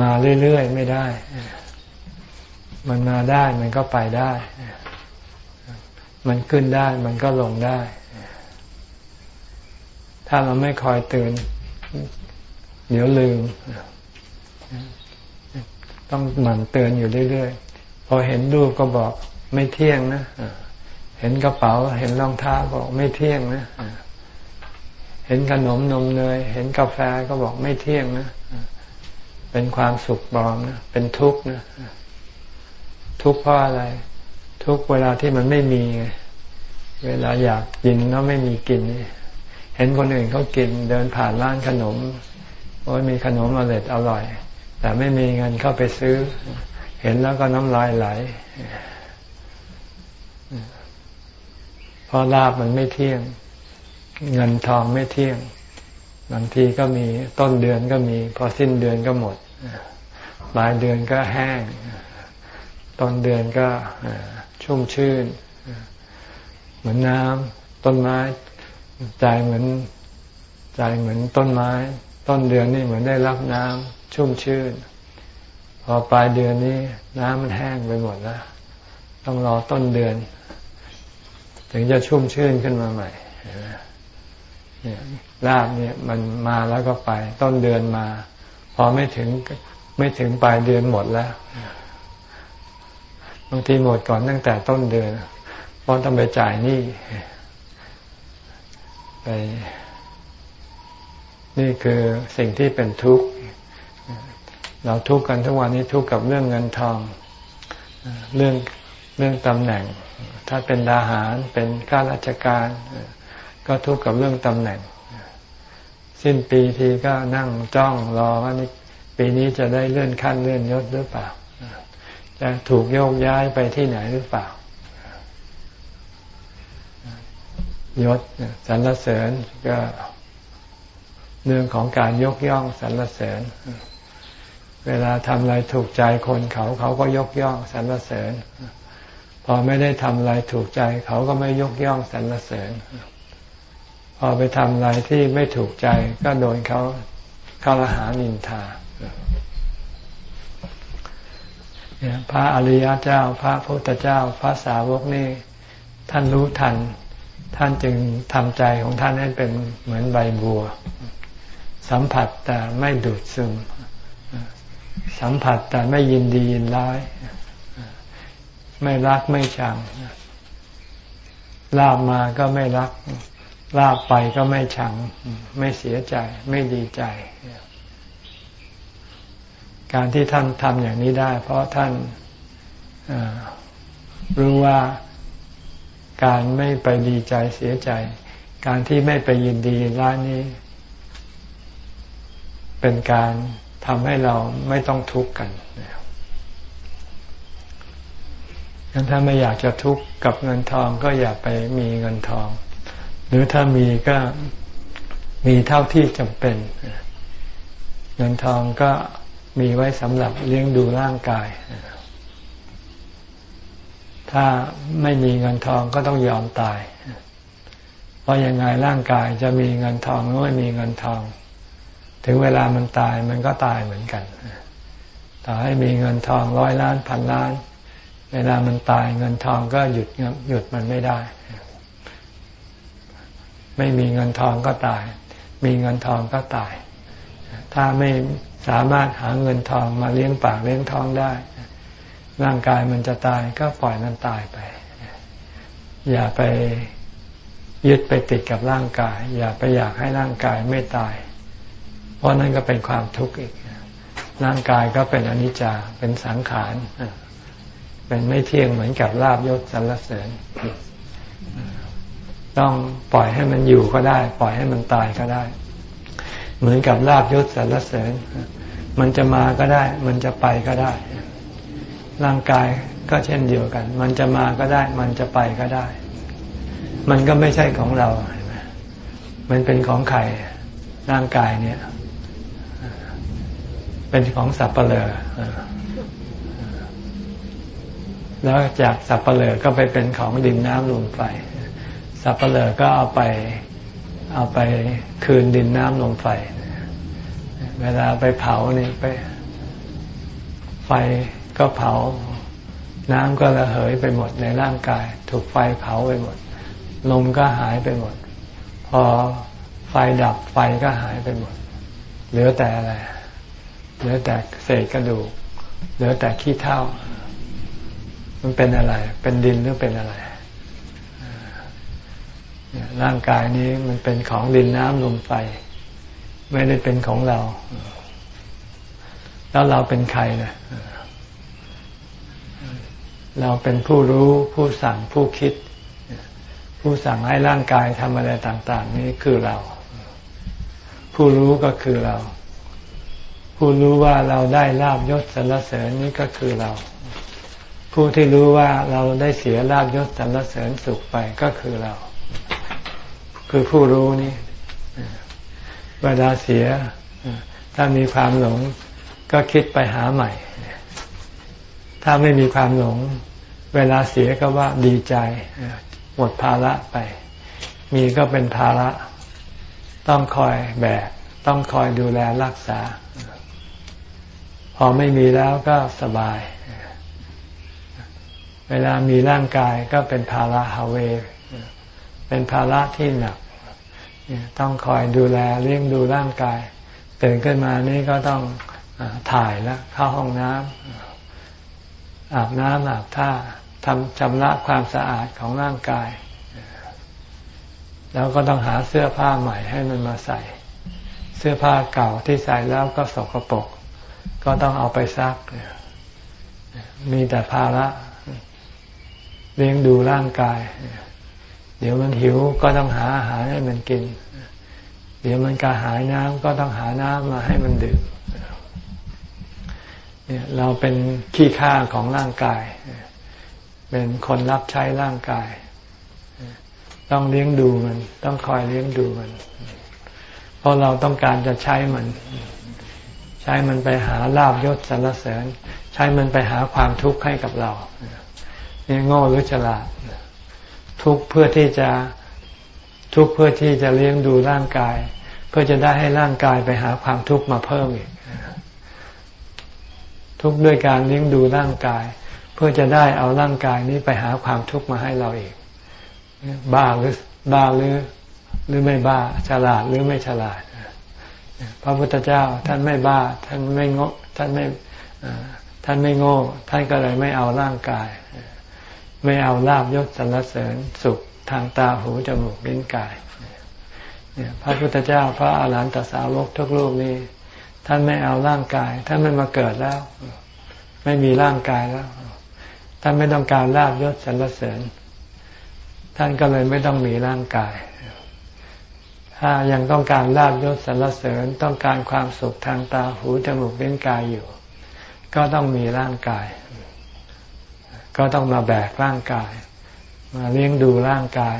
มาเรื่อย ๆ ไม่ได้ มันมาได้มันก็ไปได้ มันขึ้นได้มันก็ลงได้ ถ้าเราไม่คอยเตือนเดี๋ยวลืม ต้องหมั่นเตือนอยู่เรื่อยๆ พอเห็นรูปก็บอกไม่เที่ยงนะ เห็นกระเป๋า เห็นรองเท้าบอกไม่เที่ยงนะ เห็นขนมนมเนย เห็นกาแฟก็บอกไม่เที่ยงนะ เป็นความสุขบอมนะ เป็นทุกข์นะ ทุกข์เพราะอะไร ทุกเวลาที่มันไม่มี เวลาอยากกินแล้วไม่มีกินเห็นคนอื่นเขากินเดินผ่านร้านขนมโอ้ยมีขนมอร่อยอร่อย แต่ไม่มีเงินเข้าไปซื้อ เห็นแล้วก็น้ำลายไหลเพราะลาบมันไม่เที่ยง เงินทองไม่เที่ยงบางทีก็มีต้นเดือนก็มีพอสิ้นเดือนก็หมดปลายเดือนก็แห้งต้นเดือนก็ชุ่มชื่น เหมือนน้ำต้นไม้ ใจเหมือนใจเหมือนต้นไม้ ต้นเดือนนี่เหมือนได้รับน้ำชุ่มชื่น พอปลายเดือนนี้ น้ำมันแห้งไปหมดแล้วต้องรอต้นเดือน ถึงจะชุ่มชื่นขึ้นมาใหม่เนี่ยลาบเนี่ยมันมาแล้วก็ไป ต้นเดือนมา พอไม่ถึงไม่ถึงปลายเดือนหมดแล้วบางทีหมดก่อนตั้งแต่ต้นเดือนเพราะต้องไปจ่ายหนี้ ไป นี่คือสิ่งที่เป็นทุกข์ เราทุกข์กันทุกวันนี้ทุกข์กับเรื่องเงินทอง เรื่องเรื่องตำแหน่ง ถ้าเป็นดาหารเป็นข้าราชการ ก็ทุกข์กับเรื่องตำแหน่ง สิ้นปีทีก็นั่งจ้องรอว่านี่ปีนี้จะได้เลื่อนขั้นเลื่อนยศหรือเปล่า จะถูกโยกย้ายไปที่ไหนหรือเปล่า ยศสรรเสริญก็เรื่องของการยกย่องสรรเสริญ เวลาทำอะไรถูกใจคนเขาเขาก็ยกย่องสรรเสริญ พอไม่ได้ทำอะไรถูกใจ เขาก็ไม่ยกย่องสรรเสริญ พอไปทำอะไรที่ไม่ถูกใจ ก็โดนเขาเข้าหานินทาพระอริยเจ้า พระพุทธเจ้า พระสาวกนี่ท่านรู้ทัน ท่านจึงทำใจของท่านให้เป็นเหมือนใบบัว สัมผัสแต่ไม่ดูดซึม สัมผัสแต่ไม่ยินดียินร้าย ไม่รักไม่ชังลาบมาก็ไม่รัก ลาบไปก็ไม่ชัง ไม่เสียใจ ไม่ดีใจ การที่ท่านทำอย่างนี้ได้ เพราะท่านรู้ว่า การไม่ไปดีใจเสียใจ การที่ไม่ไปยินดีร้ายนี้ เป็นการทำให้เราไม่ต้องทุกข์กันงั้นถ้าไม่อยากจะทุกข์กับเงินทองก็อย่าไปมีเงินทอง หรือถ้ามีก็มีเท่าที่จำเป็น เงินทองก็มีไว้สำหรับเลี้ยงดูร่างกาย ถ้าไม่มีเงินทองก็ต้องยอมตาย เพราะยังไงร่างกายจะมีเงินทองหรือไม่มีเงินทอง ถึงเวลามันตายมันก็ตายเหมือนกันต่อให้มีเงินทองร้อยล้านพันล้าน เวลามันตายเงินทองก็หยุดหยุดมันไม่ได้ ไม่มีเงินทองก็ตาย มีเงินทองก็ตาย ถ้าไม่สามารถหาเงินทองมาเลี้ยงปากเลี้ยงท้องได้ ร่างกายมันจะตายก็ปล่อยมันตายไป อย่าไปยึดไปติดกับร่างกาย อย่าไปอยากให้ร่างกายไม่ตาย เพราะนั่นก็เป็นความทุกข์อีก ร่างกายก็เป็นอนิจจาเป็นสังขารเป็นไม่เที่ยงเหมือนกับลาบยศสรรเสริญ ต้องปล่อยให้มันอยู่ก็ได้ ปล่อยให้มันตายก็ได้ เหมือนกับลาบยศสรรเสริญ มันจะมาก็ได้ มันจะไปก็ได้ ร่างกายก็เช่นเดียวกัน มันจะมาก็ได้ มันจะไปก็ได้ มันก็ไม่ใช่ของเรา มันเป็นของใครร่างกายเนี่ย เป็นของสับเปลือแล้วจากสับเปลือก็ไปเป็นของดินน้ำลมไฟสับเปลือก็เอาไปเอาไปคืนดินน้ำลมไฟ เวลาไปเผานี่ไปไฟ ก็เผา น้ำก็ระเหยไปหมดในร่างกาย ถูกไฟเผาไปหมด ลมก็หายไปหมด พอไฟดับไฟก็หายไปหมด เหลือแต่อะไร เหลือแต่เศษกระดูก เหลือแต่ขี้เท่ามันเป็นอะไร เป็นดินหรือเป็นอะไรร่างกายนี้มันเป็นของดินน้ำลมไฟ ไม่ได้เป็นของเรา แล้วเราเป็นใครนะ เราเป็นผู้รู้ผู้สั่งผู้คิด ผู้สั่งให้ร่างกายทำอะไรต่าง ๆ นี้คือเรา ผู้รู้ก็คือเรา ผู้รู้ว่าเราได้ลาบยศสรรเสริญนี้ก็คือเรา ผู้ที่รู้ว่าเราได้เสียลาบยศสรรเสริญสุขไปก็คือเรา คือผู้รู้นี่เวลาเสียถ้ามีความหลงก็คิดไปหาใหม่ ถ้าไม่มีความหลง เวลาเสียก็ว่าดีใจหมดภาระไป มีก็เป็นภาระ ต้องคอยแบก ต้องคอยดูแลรักษา พอไม่มีแล้วก็สบาย เวลามีร่างกายก็เป็นภาระฮาเว เป็นภาระที่หนัก ต้องคอยดูแลเลี้ยงดูร่างกายตื่นขึ้นมานี่ก็ต้องถ่ายแล้วเข้าห้องน้ำ อาบน้ำอาบท่าทำชำระความสะอาดของร่างกาย แล้วก็ต้องหาเสื้อผ้าใหม่ให้มันมาใส่ เสื้อผ้าเก่าที่ใส่แล้วก็สกปรกก็ต้องเอาไปซัก มีแต่ภาระเลี้ยงดูร่างกาย เดี๋ยวมันหิวก็ต้องหาอาหารให้มันกิน เดี๋ยวมันกระหายน้ำก็ต้องหาน้ำมาให้มันดื่ม เราเป็นขี้ข้าของร่างกาย เป็นคนรับใช้ร่างกาย ต้องเลี้ยงดูมัน ต้องคอยเลี้ยงดูมัน เพราะเราต้องการจะใช้มัน ใช้มันไปหาลาบยศสรรเสริญ ใช้มันไปหาความทุกข์ให้กับเรานี่โง่หรือฉลาด ทุกเพื่อที่จะทุกเพื่อที่จะเลี้ยงดูร่างกาย เพื่อจะได้ให้ร่างกายไปหาความทุกข์มาเพิ่มอีก ทุกข์ด้วยการเลี้ยงดูร่างกาย เพื่อจะได้เอาร่างกายนี้ไปหาความทุกข์มาให้เราอีก บ้าหรือบ้าหรือหรือไม่บ้าฉลาดหรือไม่ฉลาดพระพุทธเจ้าท่านไม่บ้า ท่านไม่งท่านไม่ท่านไม่โง่ ท่านก็เลยไม่เอาร่างกาย ไม่เอาลาบยศสรรเสริญสุขทางตาหูจมูกลิ้นกายพระพุทธเจ้าพระอาหารหันตสาวกทุกรูปนี้ ท่านไม่เอาร่างกาย ท่านไม่มาเกิดแล้ว ไม่มีร่างกายแล้ว ท่านไม่ต้องการลาบยศสรรเสริญ ท่านก็เลยไม่ต้องมีร่างกาย ถ้ายังต้องการลาบยศสรรเสริญ ต้องการความสุขทางตาหูจมูกเล่นกายอยู่ ก็ต้องมีร่างกาย ก็ต้องมาแบกร่างกาย มาเลี้ยงดูร่างกาย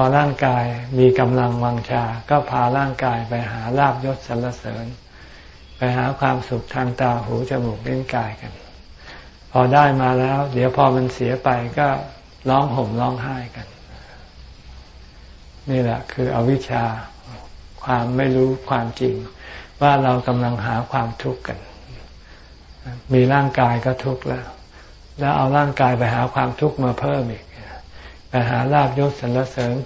อร่างกายมีกำลังวังชา ก็พาร่างกายไปหาลาบยศสรรเสริญ ไปหาความสุขทางตาหูจมูกลิ้นกายกัน พอได้มาแล้ว เดี๋ยวพอมันเสียไปก็ร้องห่มร้องไห้กัน นี่แหละ คืออวิชชา ความไม่รู้ความจริง ว่าเรากำลังหาความทุกข์กัน มีร่างกายก็ทุกข์แล้ว แล้วเอาร่างกายไปหาความทุกข์มาเพิ่มอีก ไปหาลาบยศสรรเสริญ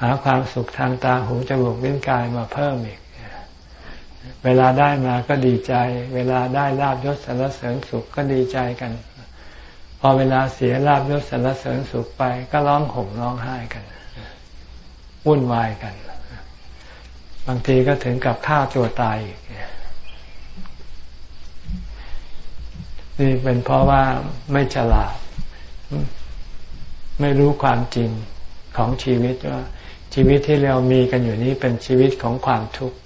หาความสุขทางตาหูจมูกลิ้นกายมาเพิ่มอีก เวลาได้มาก็ดีใจ เวลาได้ลาบยศสรรเสริญสุขก็ดีใจกัน พอเวลาเสียลาบยศสรรเสริญสุขไปก็ร้องห่มร้องไห้กันวุ่นวายกัน บางทีก็ถึงกับฆ่าตัวตายอีกนี่เป็นเพราะว่าไม่ฉลาด ไม่รู้ความจริงของชีวิตว่าชีวิตที่เรามีกันอยู่นี้เป็นชีวิตของความทุกข์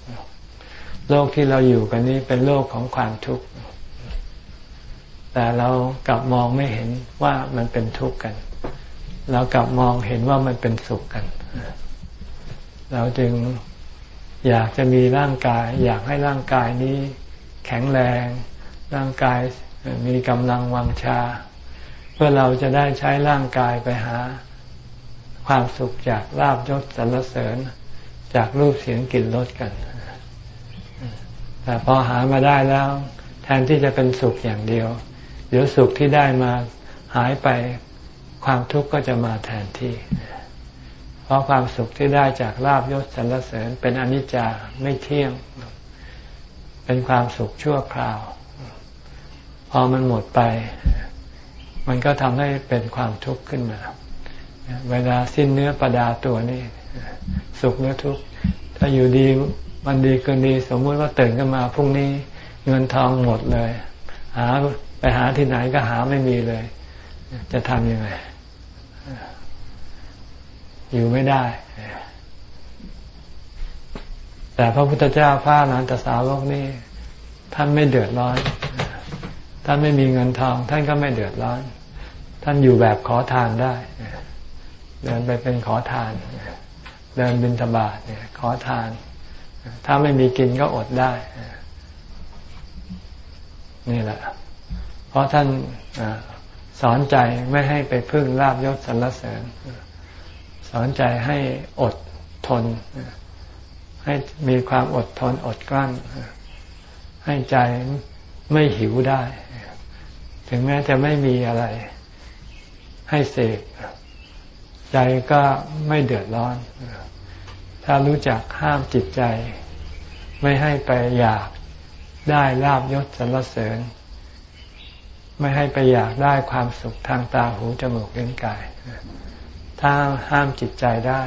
โลกที่เราอยู่กันนี้เป็นโลกของความทุกข์แต่เรากลับมองไม่เห็นว่ามันเป็นทุกข์กัน เรากลับมองเห็นว่ามันเป็นสุขกัน เราจึงอยากจะมีร่างกาย อยากให้ร่างกายนี้แข็งแรง ร่างกายมีกำลังวังชา พื่อเราจะได้ใช้ร่างกายไปหา ความสุขจากลาบยศสรรเสริญจากรูปเสียงกลิ่นรสกัน แต่พอหามาได้แล้ว แทนที่จะเป็นสุขอย่างเดียว เดี๋ยวสุขที่ได้มาหายไปความทุกข์ก็จะมาแทนที่ เพราะความสุขที่ได้จากลาบยศสรรเสริญ เป็นอนิจจาไม่เที่ยง เป็นความสุขชั่วคราว พอมันหมดไป มันก็ทำให้เป็นความทุกข์ขึ้นมา เวลาสิ้นเนื้อประดาตัวนี่สุขเนื้อทุกข์ ถ้าอยู่ดีวันดีเกินดี สมมุติว่าตื่นขึ้นมาพรุ่งนี้เงินทองหมดเลย หาไปหาที่ไหนก็หาไม่มีเลย จะทำยังไง อยู่ไม่ได้ แต่พระพุทธเจ้าพระนันตสาวกนี่ท่านไม่เดือดร้อน ท่านไม่มีเงินทอง ท่านก็ไม่เดือดร้อน ท่านอยู่แบบขอทานได้ เดินไปเป็นขอทาน เดินบินทบาทเนี่ยขอทาน ถ้าไม่มีกินก็อดได้ นี่แหละ เพราะท่านอสอนใจไม่ให้ไปพึ่งลาบยศสรรเสริญ สอนใจให้อดทน ให้มีความอดทนอดกลั้น ให้ใจไม่หิวได้ ถึงแม้จะไม่มีอะไร ให้เสกใจก็ไม่เดือดร้อน ถ้ารู้จักห้ามจิตใจ ไม่ให้ไปอยากได้ลาบยศสรรเสริญ ไม่ให้ไปอยากได้ความสุขทางตาหูจมูกลิ้นกาย ถ้าห้ามจิตใจได้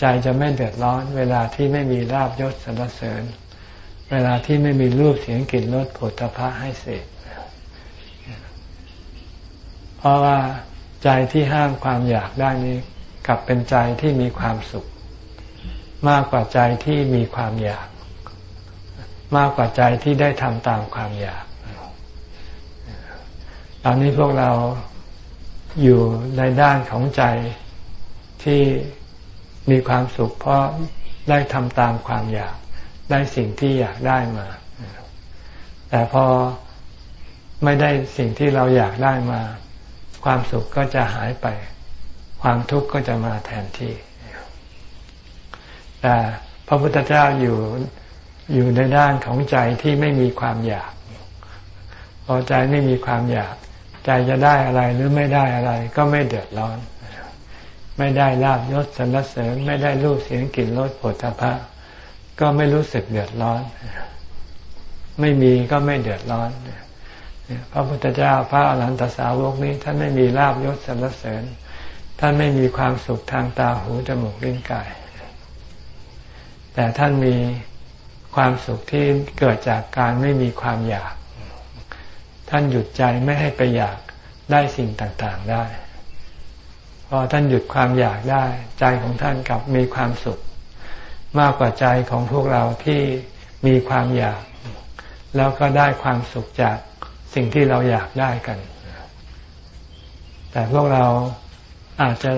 ใจจะไม่เดือดร้อน เวลาที่ไม่มีลาบยศสรรเสริญ เวลาที่ไม่มีรูปเสียงกลิ่นรสผลตภะให้เสพ เพราะว่าใจที่ห้ามความอยากได้นี้กลับเป็นใจที่มีความสุข มากกว่าใจที่มีความอยาก มากกว่าใจที่ได้ทำตามความอยากตอนนี้พวกเราอยู่ในด้านของใจที่มีความสุข เพราะได้ทำตามความอยาก ได้สิ่งที่อยากได้มา แต่พอไม่ได้สิ่งที่เราอยากได้มา ความสุขก็จะหายไป ความทุกข์ก็จะมาแทนที่ แต่พระพุทธเจ้าอยู่อยู่ในด้านของใจที่ไม่มีความอยาก พอใจไม่มีความอยาก ใจจะได้อะไรหรือไม่ได้อะไร ก็ไม่เดือดร้อน ไม่ได้ลาบยศสรรเสริญไม่ได้รูปเสียงกลิ่นรสผลพระก็ไม่รู้สึกเดือดร้อน ไม่มีก็ไม่เดือดร้อน พระพุทธเจ้าพระอรหันตสาวกนี้ ท่านไม่มีลาบยศสรรเสริญ ท่านไม่มีความสุขทางตาหูจมูกลิ้นกาย แต่ท่านมีความสุขที่เกิดจากการไม่มีความอยาก ท่านหยุดใจไม่ให้ไปอยากได้สิ่งต่างๆได้ พอท่านหยุดความอยากได้ ใจของท่านกลับมีความสุข มากกว่าใจของพวกเราที่มีความอยาก แล้วก็ได้ความสุขจาก สิ่งที่เราอยากได้กัน แต่พวกเราอาจจะ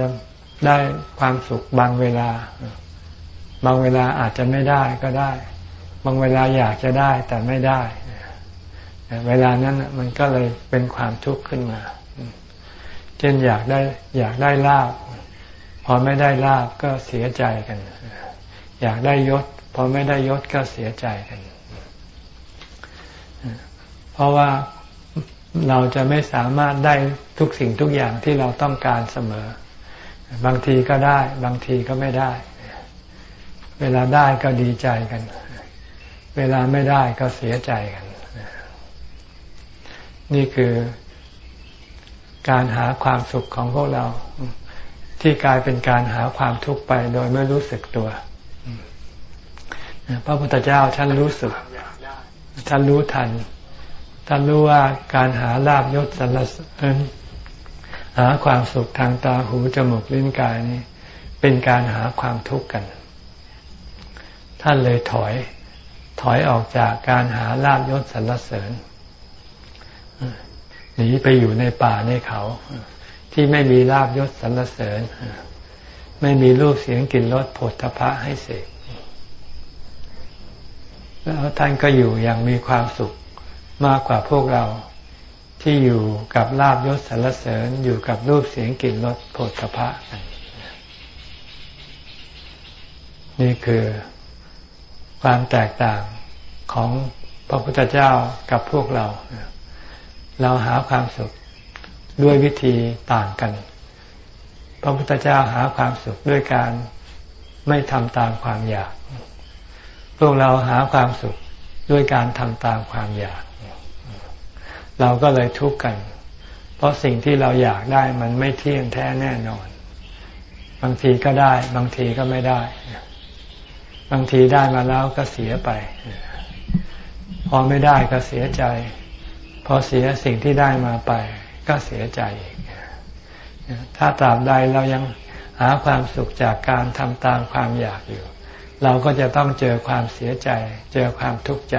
ได้ความสุขบางเวลา บางเวลาอาจจะไม่ได้ก็ได้ บางเวลาอยากจะได้แต่ไม่ได้ เวลานั้นมันก็เลยเป็นความทุกข์ขึ้นมาเช่นอยากได้อยากได้ลาบพอไม่ได้ลาบก็เสียใจกัน อยากได้ยศพอไม่ได้ยศก็เสียใจกัน เพราะว่า เราจะไม่สามารถได้ทุกสิ่งทุกอย่างที่เราต้องการเสมอ บางทีก็ได้ บางทีก็ไม่ได้ เวลาได้ก็ดีใจกัน เวลาไม่ได้ก็เสียใจกัน นี่คือการหาความสุขของพวกเรา ที่กลายเป็นการหาความทุกข์ไปโดยไม่รู้สึกตัวพระพุทธเจ้าท่านรู้สึกท่านรู้ทัน ท่านรู้ว่าการหาลาบยศสรรเสริญหาความสุขทางตาหูจมูกลิ้นกายนี้ เป็นการหาความทุกข์กัน ท่านเลยถอย ถอยออกจากการหาลาบยศสรรเสริญหนีไปอยู่ในป่าในเขา ที่ไม่มีลาบยศสรรเสริญ ไม่มีรูปเสียงกลิ่นรสผลทพะให้เสกแล้วท่านก็อยู่อย่างมีความสุข มากกว่าพวกเราที่อยู่กับลาบยศสรรเสริญอยู่กับรูปเสียงกลิ่นรสผลทพะนี่คือความแตกต่างของพระพุทธเจ้ากับพวกเรา เราหาความสุขด้วยวิธีต่างกัน พระพุทธเจ้าหาความสุขด้วยการไม่ทำตามความอยาก พวกเราหาความสุขด้วยการทำตามความอยาก เราก็เลยทุกข์กัน เพราะสิ่งที่เราอยากได้มันไม่เที่ยงแท้แน่นอน บางทีก็ได้ บางทีก็ไม่ได้ บางทีได้มาแล้วก็เสียไป พอไม่ได้ก็เสียใจ พอเสียสิ่งที่ได้มาไป ก็เสียใจอีกถ้าตราบใดเรายังหาความสุขจากการทำตามความอยากอยู่ เราก็จะต้องเจอความเสียใจ เจอความทุกข์ใจ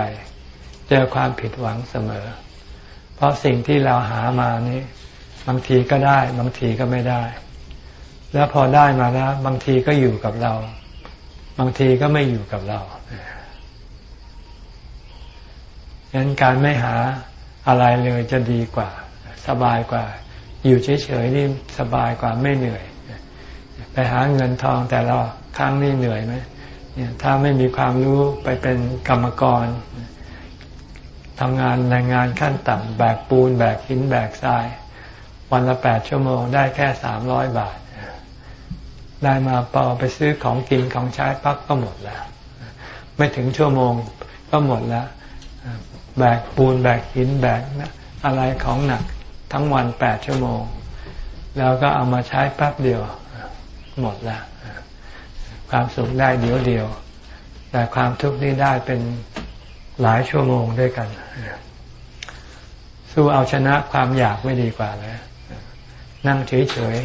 เจอความผิดหวังเสมอ เพราะสิ่งที่เราหามานี้ บางทีก็ได้ บางทีก็ไม่ได้ แล้วพอได้มาแล้ว บางทีก็อยู่กับเรา บางทีก็ไม่อยู่กับเราดังนั้นการไม่หาอะไรเลยจะดีกว่า สบายกว่า อยู่เฉยๆนี่สบายกว่าไม่เหนื่อย ไปหาเงินทองแต่ละครั้งนี่เหนื่อยไหมเนี่ยถ้าไม่มีความรู้ไปเป็นกรรมกร ทำงานแรงงานขั้นต่ำแบกปูน แบกหินแบกทราย วันละแปดชั่วโมงได้แค่สามร้อยบาท ได้มาพอไปซื้อของกินของใช้ปั๊บก็หมดแล้ว ไม่ถึงชั่วโมงก็หมดแล้วแบกปูนแบกหินแบกนะอะไรของหนักทั้งวันแปดชั่วโมง แล้วก็เอามาใช้แป๊บเดียว หมดแล้วความสุขได้เดียวเดียว แต่ความทุกข์นี่ได้เป็น หลายชั่วโมงด้วยกัน สู้เอาชนะความอยากไม่ดีกว่าเลยนั่งเฉย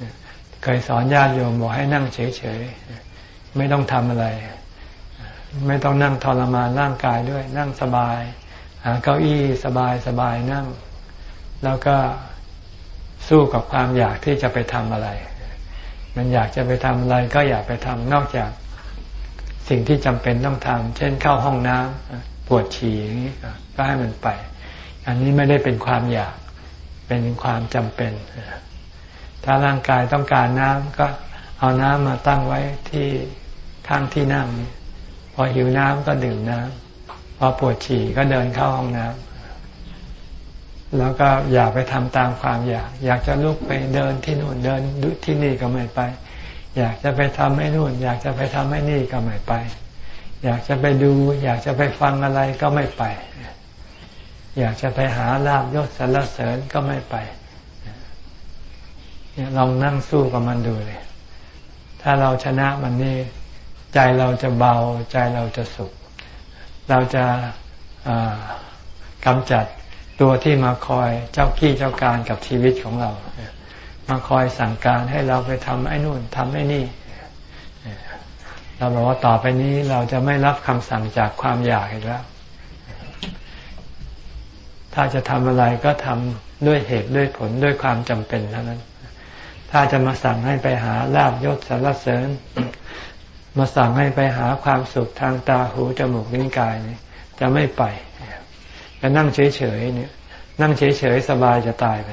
ๆ เคยสอนญาติโยมบอกให้นั่งเฉยๆ ไม่ต้องทำอะไร ไม่ต้องนั่งทรมานร่างกายด้วย นั่งสบาย หาเก้าอี้สบายสบายนั่ง แล้วก็สู้กับความอยากที่จะไปทำอะไร มันอยากจะไปทำอะไรก็อยากไปทำนอกจาก สิ่งที่จำเป็นต้องทำเช่นเข้าห้องน้ำปวดฉี่อย่างนี้ก็ให้มันไป อันนี้ไม่ได้เป็นความอยากเป็นความจำเป็นถ้าร่างกายต้องการน้ำก็เอาน้ำมาตั้งไว้ที่ข้างที่นั่งพอหิวน้ำก็ดื่มน้ำพอปวดฉี่ก็เดินเข้าห้องน้ำแล้วก็อย่าไปทำตามความอยาก อยากจะลุกไปเดินที่นู่นเดินดูที่นี่ก็ไม่ไป อยากจะไปทำให้นู่น อยากจะไปทำให้นี่ก็ไม่ไป อยากจะไปดู อยากจะไปฟังอะไรก็ไม่ไป อยากจะไปหาลาบยศสรรเสริญก็ไม่ไปลองนั่งสู้กับมันดูเลย ถ้าเราชนะมันนี่ใจเราจะเบา ใจเราจะสุข เราจะกำจัดตัวที่มาคอยเจ้ากี้เจ้าการกับชีวิตของเรา มาคอยสั่งการให้เราไปทำไอ้นู่นทำไอ้นี่ เราบอกว่าต่อไปนี้เราจะไม่รับคำสั่งจากความอยากอีกแล้ว ถ้าจะทำอะไรก็ทำด้วยเหตุด้วยผลด้วยความจำเป็นเท่านั้น ถ้าจะมาสั่งให้ไปหาลาบยศสารเสริญ มาสั่งให้ไปหาความสุขทางตาหูจมูกลิ้นกายนี่จะไม่ไปจะนั่งเฉยๆเนี่ย นั่งเฉยๆสบายจะตายไป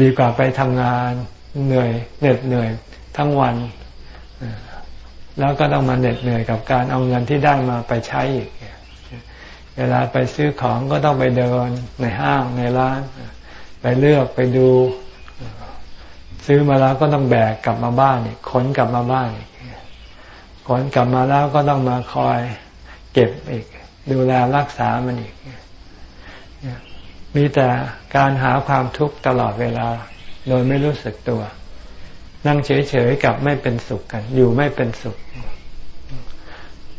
ดีกว่าไปทำงานเหนื่อยเหน็ดเหนื่อยทั้งวัน แล้วก็ต้องมาเหน็ดเหนื่อยกับการเอาเงินที่ได้มาไปใช้อีกเวลาไปซื้อของก็ต้องไปเดินในห้างในร้าน ไปเลือกไปดู ซื้อมาแล้วก็ต้องแบกกลับมาบ้านขนกลับมาบ้านขนกลับมาแล้วก็ต้องมาคอย เก็บอีก ดูแลรักษามันอีก มีแต่การหาความทุกข์ตลอดเวลา โดยไม่รู้สึกตัว นั่งเฉยๆกับไม่เป็นสุขกัน อยู่ไม่เป็นสุข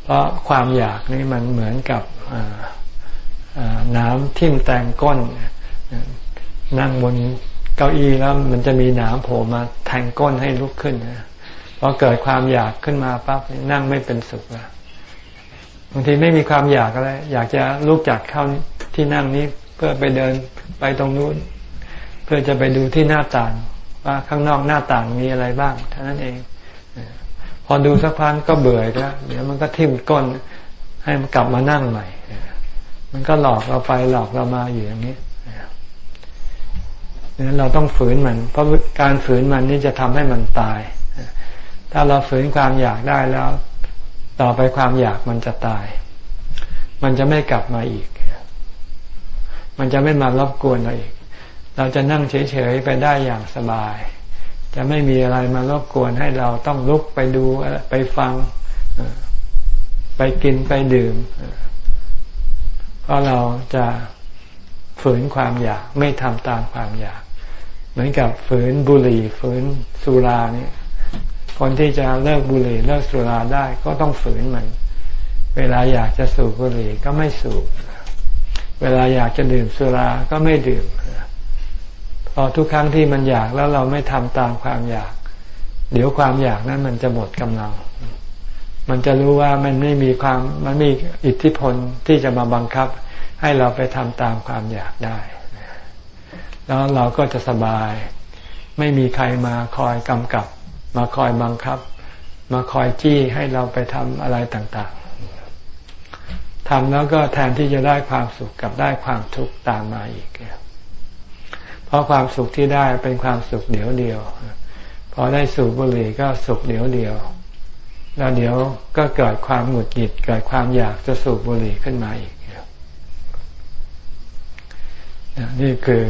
เพราะความอยากนี่มันเหมือนกับน้ำทิ่มแตงก้น นั่งบนเก้าอี้แล้วมันจะมีหนามโผล่มาแทงก้นให้ลุกขึ้นพอเกิดความอยากขึ้นมาปั๊บนั่งไม่เป็นสุขแล้วบางทีไม่มีความอยากอะไรอยากจะลุกจากเข้าที่นั่งนี้ เพื่อไปเดินไปตรงนู้น เพื่อจะไปดูที่หน้าต่าง ว่าข้างนอกหน้าต่างมีอะไรบ้างเท่านั้นเอง พอดูสักพักก็เบื่อแล้วเดี๋ยวมันก็ทิ่มก้นให้มันกลับมานั่งใหม่ มันก็หลอกเราไปหลอกเรามาอยู่อย่างนี้ดังนั้นเราต้องฝืนมัน เพราะการฝืนมันนี่จะทำให้มันตาย ถ้าเราฝืนความอยากได้แล้ว ต่อไปความอยากมันจะตาย มันจะไม่กลับมาอีก มันจะไม่มารบกวนเราอีก เราจะนั่งเฉยๆไปได้อย่างสบาย จะไม่มีอะไรมารบกวนให้เราต้องลุกไปดูไปฟัง ไปกินไปดื่ม เพราะเราจะฝืนความอยาก ไม่ทำตามความอยาก เหมือนกับฝืนบุหรี่ ฝืนสุราเนี่ยคนที่จะเลิกบุหรี่เลิกสุราได้ก็ต้องฝืนมัน เวลาอยากจะสูบบุหรี่ก็ไม่สูบ เวลาอยากจะดื่มสุราก็ไม่ดื่มพอทุกครั้งที่มันอยากแล้วเราไม่ทำตามความอยาก เดี๋ยวความอยากนั้นมันจะหมดกำลัง มันจะรู้ว่ามันไม่มีความมันมีอิทธิพลที่จะมาบังคับ ให้เราไปทำตามความอยากได้ แล้วเราก็จะสบาย ไม่มีใครมาคอยกำกับ มาคอยบังคับ มาคอยจี้ให้เราไปทำอะไรต่างๆ ทำแล้วก็แทนที่จะได้ความสุขกับได้ความทุกข์ตามมาอีก เพราะความสุขที่ได้เป็นความสุขเดียวเดียว พอได้สูบบุหรี่ก็สุขเดียวเดียว แล้วเดี๋ยวก็เกิดความหงุดหงิดเกิดความอยากจะสูบบุหรี่ขึ้นมาอีก นี่คือ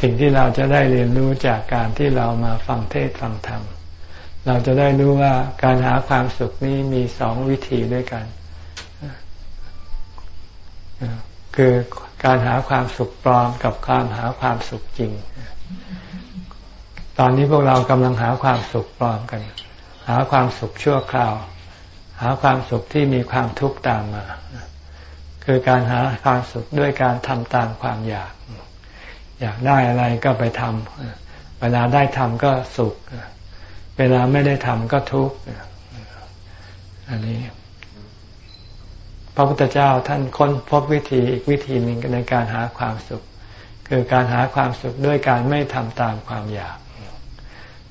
สิ่งที่เราจะได้เรียนรู้จากการที่เรามาฟังเทศฟังธรรม เราจะได้รู้ว่าการหาความสุขนี้มีสองวิธีด้วยกัน คือการหาความสุขปลอมกับการหาความสุขจริง ตอนนี้พวกเรากำลังหาความสุขปลอมกัน หาความสุขชั่วคราว หาความสุขที่มีความทุกข์ตามมา คือการหาความสุขด้วยการทำตามความอยาก อยากได้อะไรก็ไปทำเวลาได้ทำก็สุข เวลาไม่ได้ทำก็ทุกข์อันนี้ พระพุทธเจ้าท่านค้นพบวิธีอีกวิธีหนึ่งในการหาความสุข คือการหาความสุขด้วยการไม่ทำตามความอยาก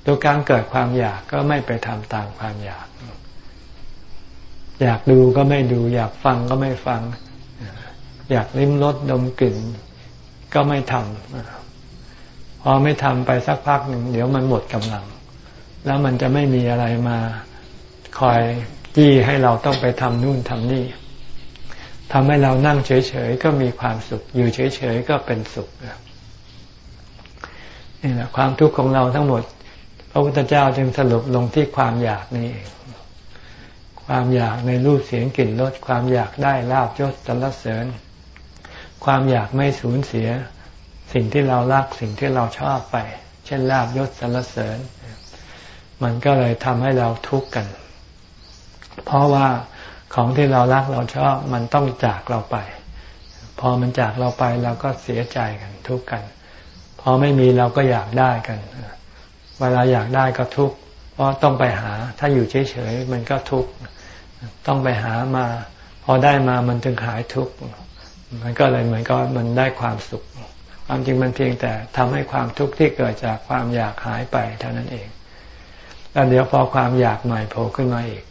ทุกครั้งเกิดความอยากก็ไม่ไปทำตามความอยาก อยากดูก็ไม่ดู อยากฟังก็ไม่ฟัง อยากลิ้มรสดมกลิ่น ก็ไม่ทำพอไม่ทำไปสักพักหนึ่งเดี๋ยวมันหมดกำลัง แล้วมันจะไม่มีอะไรมาคอยจี้ให้เราต้องไปทำนู่นทำนี่ ทำให้เรานั่งเฉยๆก็มีความสุข อยู่เฉยๆก็เป็นสุขนี่แหละความทุกข์ของเราทั้งหมด พระพุทธเจ้าจึงสรุปลงที่ความอยากนี่ความอยากในรูปเสียงกลิ่นรสความอยากได้ลาบยศสรรเสริญ ความอยากไม่สูญเสีย สิ่งที่เรารักสิ่งที่เราชอบไป เช่นลาบยศสรรเสริญ มันก็เลยทำให้เราทุกข์กัน เพราะว่า ของที่เรารักเราชอบมันต้องจากเราไป พอมันจากเราไปเราก็เสียใจกันทุกข์กัน พอไม่มีเราก็อยากได้กัน เวลาอยากได้ก็ทุกข์เพราะต้องไปหา ถ้าอยู่เฉยๆมันก็ทุกข์ต้องไปหามา พอได้มามันถึงหายทุกข์มันก็เลยเหมือนกับมันได้ความสุข ความจริงมันเพียงแต่ทำให้ความทุกข์ที่เกิดจากความอยากหายไปเท่านั้นเองแล้วเดี๋ยวพอความอยากใหม่โผล่ขึ้นมาอีก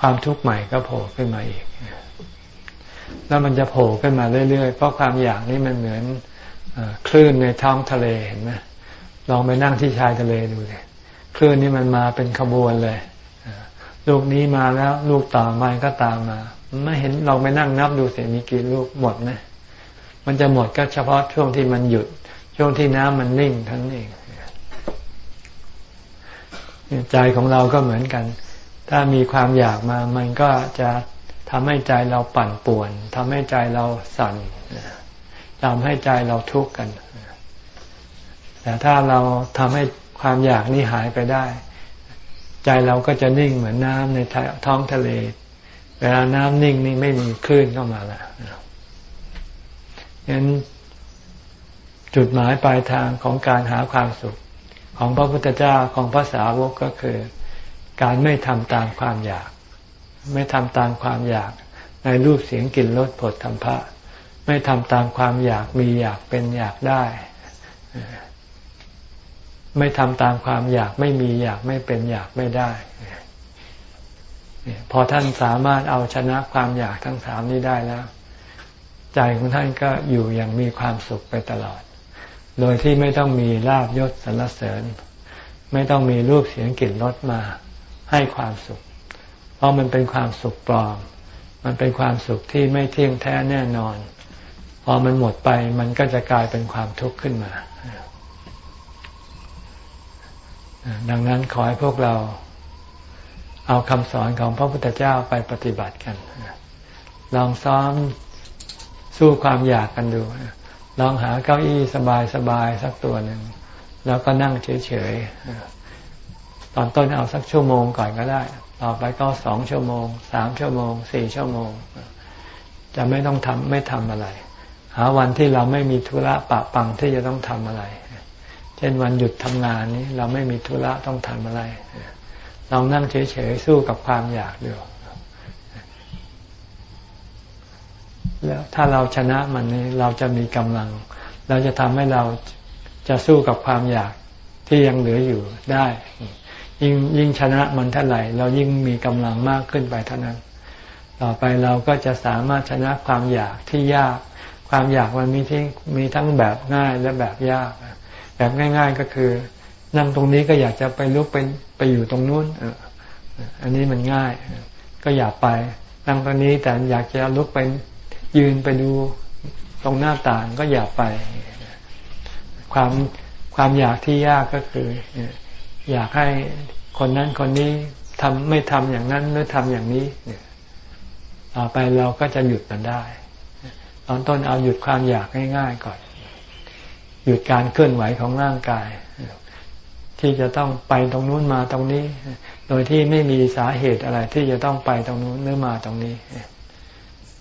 ความทุกข์ใหม่ก็โผล่ขึ้นมาอีก แล้วมันจะโผล่ขึ้นมาเรื่อยๆ เพราะความอยากนี่มันเหมือนคลื่นในท้องทะเลเห็นไหมลองไปนั่งที่ชายทะเลดูเลยคลื่นนี่มันมาเป็นขบวนเลยลูกนี้มาแล้ว ลูกต่อมาก็ตามมาไม่เห็นลองไปนั่งนับดูเสิมีกี่ลูกหมดไหมมันจะหมดก็เฉพาะช่วงที่มันหยุด ช่วงที่น้ำมันนิ่งท่านเองใจของเราก็เหมือนกัน ถ้ามีความอยากมามันก็จะทำให้ใจเราปั่นป่วนทำให้ใจเราสั่นทำให้ใจเราทุกข์กัน แต่ถ้าเราทำให้ความอยากนี้หายไปได้ ใจเราก็จะนิ่งเหมือนน้ำในท้องทะเล เวลาน้ำนิ่งนี่ไม่มีคลื่นเข้ามาแล้วงั้นจุดหมายปลายทางของการหาความสุข ของพระพุทธเจ้าของพระสาวกก็คือ การไม่ทำตามความอยาก ไม่ทำตามความอยาก ในรูปเสียงกลิ่นรสผลธรรมะไม่ทำตามความอยากมีอยากเป็นอยากได้ ไม่ทำตามความอยากไม่มีอยากไม่เป็นอยากไม่ได้ พอท่านสามารถเอาชนะความอยากทั้งสามนี้ได้แล้ว ใจของท่านก็อยู่อย่างมีความสุขไปตลอด โดยที่ไม่ต้องมีลาบยศสรรเสริญ ไม่ต้องมีรูปเสียงกลิ่นรสมา ให้ความสุข เพราะมันเป็นความสุขปลอม มันเป็นความสุขที่ไม่เที่ยงแท้แน่นอน พอมันหมดไปมันก็จะกลายเป็นความทุกข์ขึ้นมา ดังนั้นขอให้พวกเราเอาคำสอนของพระพุทธเจ้าไปปฏิบัติกัน ลองซ้อมสู้ความอยากกันดู ลองหาเก้าอี้สบายๆสักตัวหนึ่ง แล้วก็นั่งเฉยๆ ตอนต้นเอาสักชั่วโมงก่อนก็ได้ ต่อไปก็สองชั่วโมงสามชั่วโมงสี่ชั่วโมง จะไม่ต้องทำไม่ทำอะไร หาวันที่เราไม่มีธุระปะปังที่จะต้องทำอะไร เช่นวันหยุดทำงานนี้ เราไม่มีธุระต้องทำอะไรลองนั่งเฉยๆสู้กับความอยากดูแล้วถ้าเราชนะมันนี้เราจะมีกำลัง เราจะทำให้เราจะสู้กับความอยากที่ยังเหลืออยู่ได้ ยิ่งยิ่งชนะมันเท่าไหร่ เรายิ่งมีกำลังมากขึ้นไปเท่านั้น ต่อไปเราก็จะสามารถชนะความอยากที่ยาก ความอยากมันมีที่มีทั้งแบบง่ายและแบบยาก แบบง่าย ๆก็คือนั่งตรงนี้ก็อยากจะไปลุกไปไปอยู่ตรงนู้นอันนี้มันง่าย ก็อยากไปนั่งตรงนี้แต่อยากจะลุกไปยืนไปดูตรงหน้าต่างก็อยากไป ความความอยากที่ยากก็คือ อยากให้คนนั้นคนนี้ทำไม่ทำอย่างนั้นหรือทำอย่างนี้ต่อไปเราก็จะหยุดมันได้ตอนต้นเอาหยุดความอยากง่ายๆก่อน หยุดการเคลื่อนไหวของร่างกาย ที่จะต้องไปตรงนู้นมาตรงนี้ โดยที่ไม่มีสาเหตุอะไร ที่จะต้องไปตรงนู้นหรือมาตรงนี้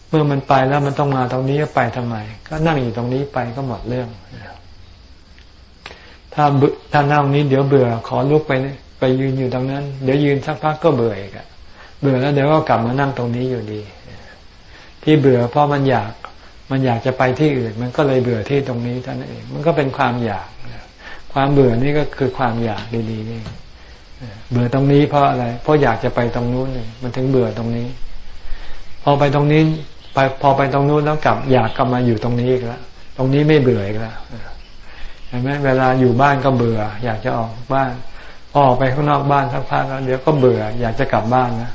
เมื่อมันไปแล้วมันต้องมาตรงนี้ก็ไปทำไม ก็นั่งอยู่ตรงนี้ไปก็หมดเรื่อง ถ้าถ้านั่งนี้เดี๋ยวเบื่อ ขอลุกไปไปยืนอยู่ตรงนั้น เดี๋ยวยืนสักพักก็เบื่ออีกอะเบื่อแล้วเดี๋ยวก็กลับมานั่งตรงนี้อยู่ดี ที่เบื่อเพราะมันอยากมันอยากจะไปที่อื่น มันก็เลยเบื่อที่ตรงนี้ท่านเองมันก็เป็นความอยากความเบื่อนี่ก็คือความอยากดีๆนี่เบื่อตรงนี้เพราะอะไร เพราะอยากจะไปตรงนู้นมันถึงเบื่อตรงนี้ พอไปตรงนี้ ไปพอไปตรงนู้นแล้วกลับ อยากกลับมาอยู่ตรงนี้อีกแล้วตรงนี้ไม่เบื่ออีกแล้ว เห็นไหมเวลาอยู่บ้านก็เบื่อ อยากจะออกบ้านอออกไปข้างนอกบ้านสักพักแล้วเดี๋ยวก็เบื่อ อยากจะกลับบ้านนะ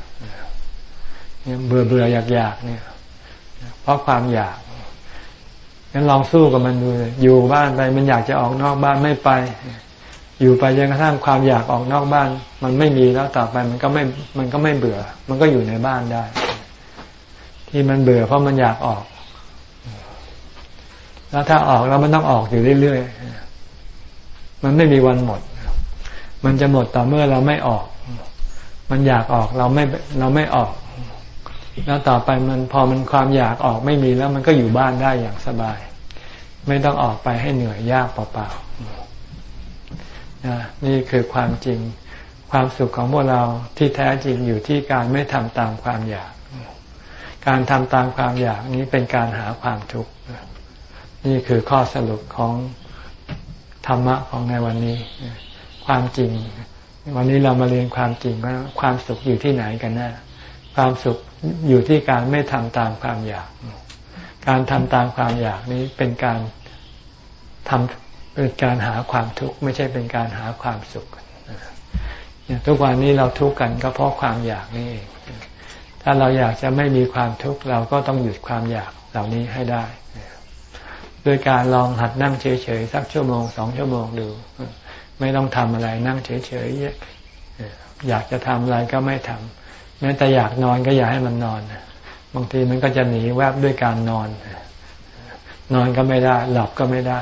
เนี่ยเบื่อเบื่ออยากอยากเนี่ย เพราะความอยากงั้นลองสู้กับมันดูอยู่บ้านไปมันอยากจะออกนอกบ้านไม่ไป อยู่ไปจนกระทั่งความอยากออกนอกบ้าน มันไม่มีแล้วต่อไปมันก็ไม่มันก็ไม่เบื่อ มันก็อยู่ในบ้านได้ ที่มันเบื่อเพราะมันอยากออก แล้วถ้าออกแล้วมันต้องออกอยู่เรื่อยๆ มันไม่มีวันหมด มันจะหมดต่อเมื่อเราไม่ออก มันอยากออกเราไม่เราไม่ออก แล้วต่อไปมันพอมันความอยากออกไม่มีแล้วมันก็อยู่บ้านได้อย่างสบาย ไม่ต้องออกไปให้เหนื่อยยากเปล่าๆนี่คือความจริง ความสุขของพวกเราที่แท้จริงอยู่ที่การไม่ทำตามความอยาก การทำตามความอยากนี้เป็นการหาความทุกข์ นี่คือข้อสรุปของธรรมะของในวันนี้ ความจริง วันนี้เรามาเรียนความจริงว่าความสุขอยู่ที่ไหนกันนะความสุขอยู่ที่การไม่ทำตามความอยาก การทำตามความอยากนี้เป็นการทำเป็นการหาความทุกข์ไม่ใช่เป็นการหาความสุขทุกวันนี้เราทุกข์กันก็เพราะความอยากนี่เองถ้าเราอยากจะไม่มีความทุกข์เราก็ต้องหยุดความอยากเหล่านี้ให้ได้ โดยการลองหัดนั่งเฉยๆสักชั่วโมงสองชั่วโมงดู ไม่ต้องทำอะไรนั่งเฉยๆอยากจะทำอะไรก็ไม่ทำแม้แต่อยากนอนก็อย่าให้มันนอนบางทีมันก็จะหนีแวบด้วยการนอน นอนก็ไม่ได้ หลับก็ไม่ได้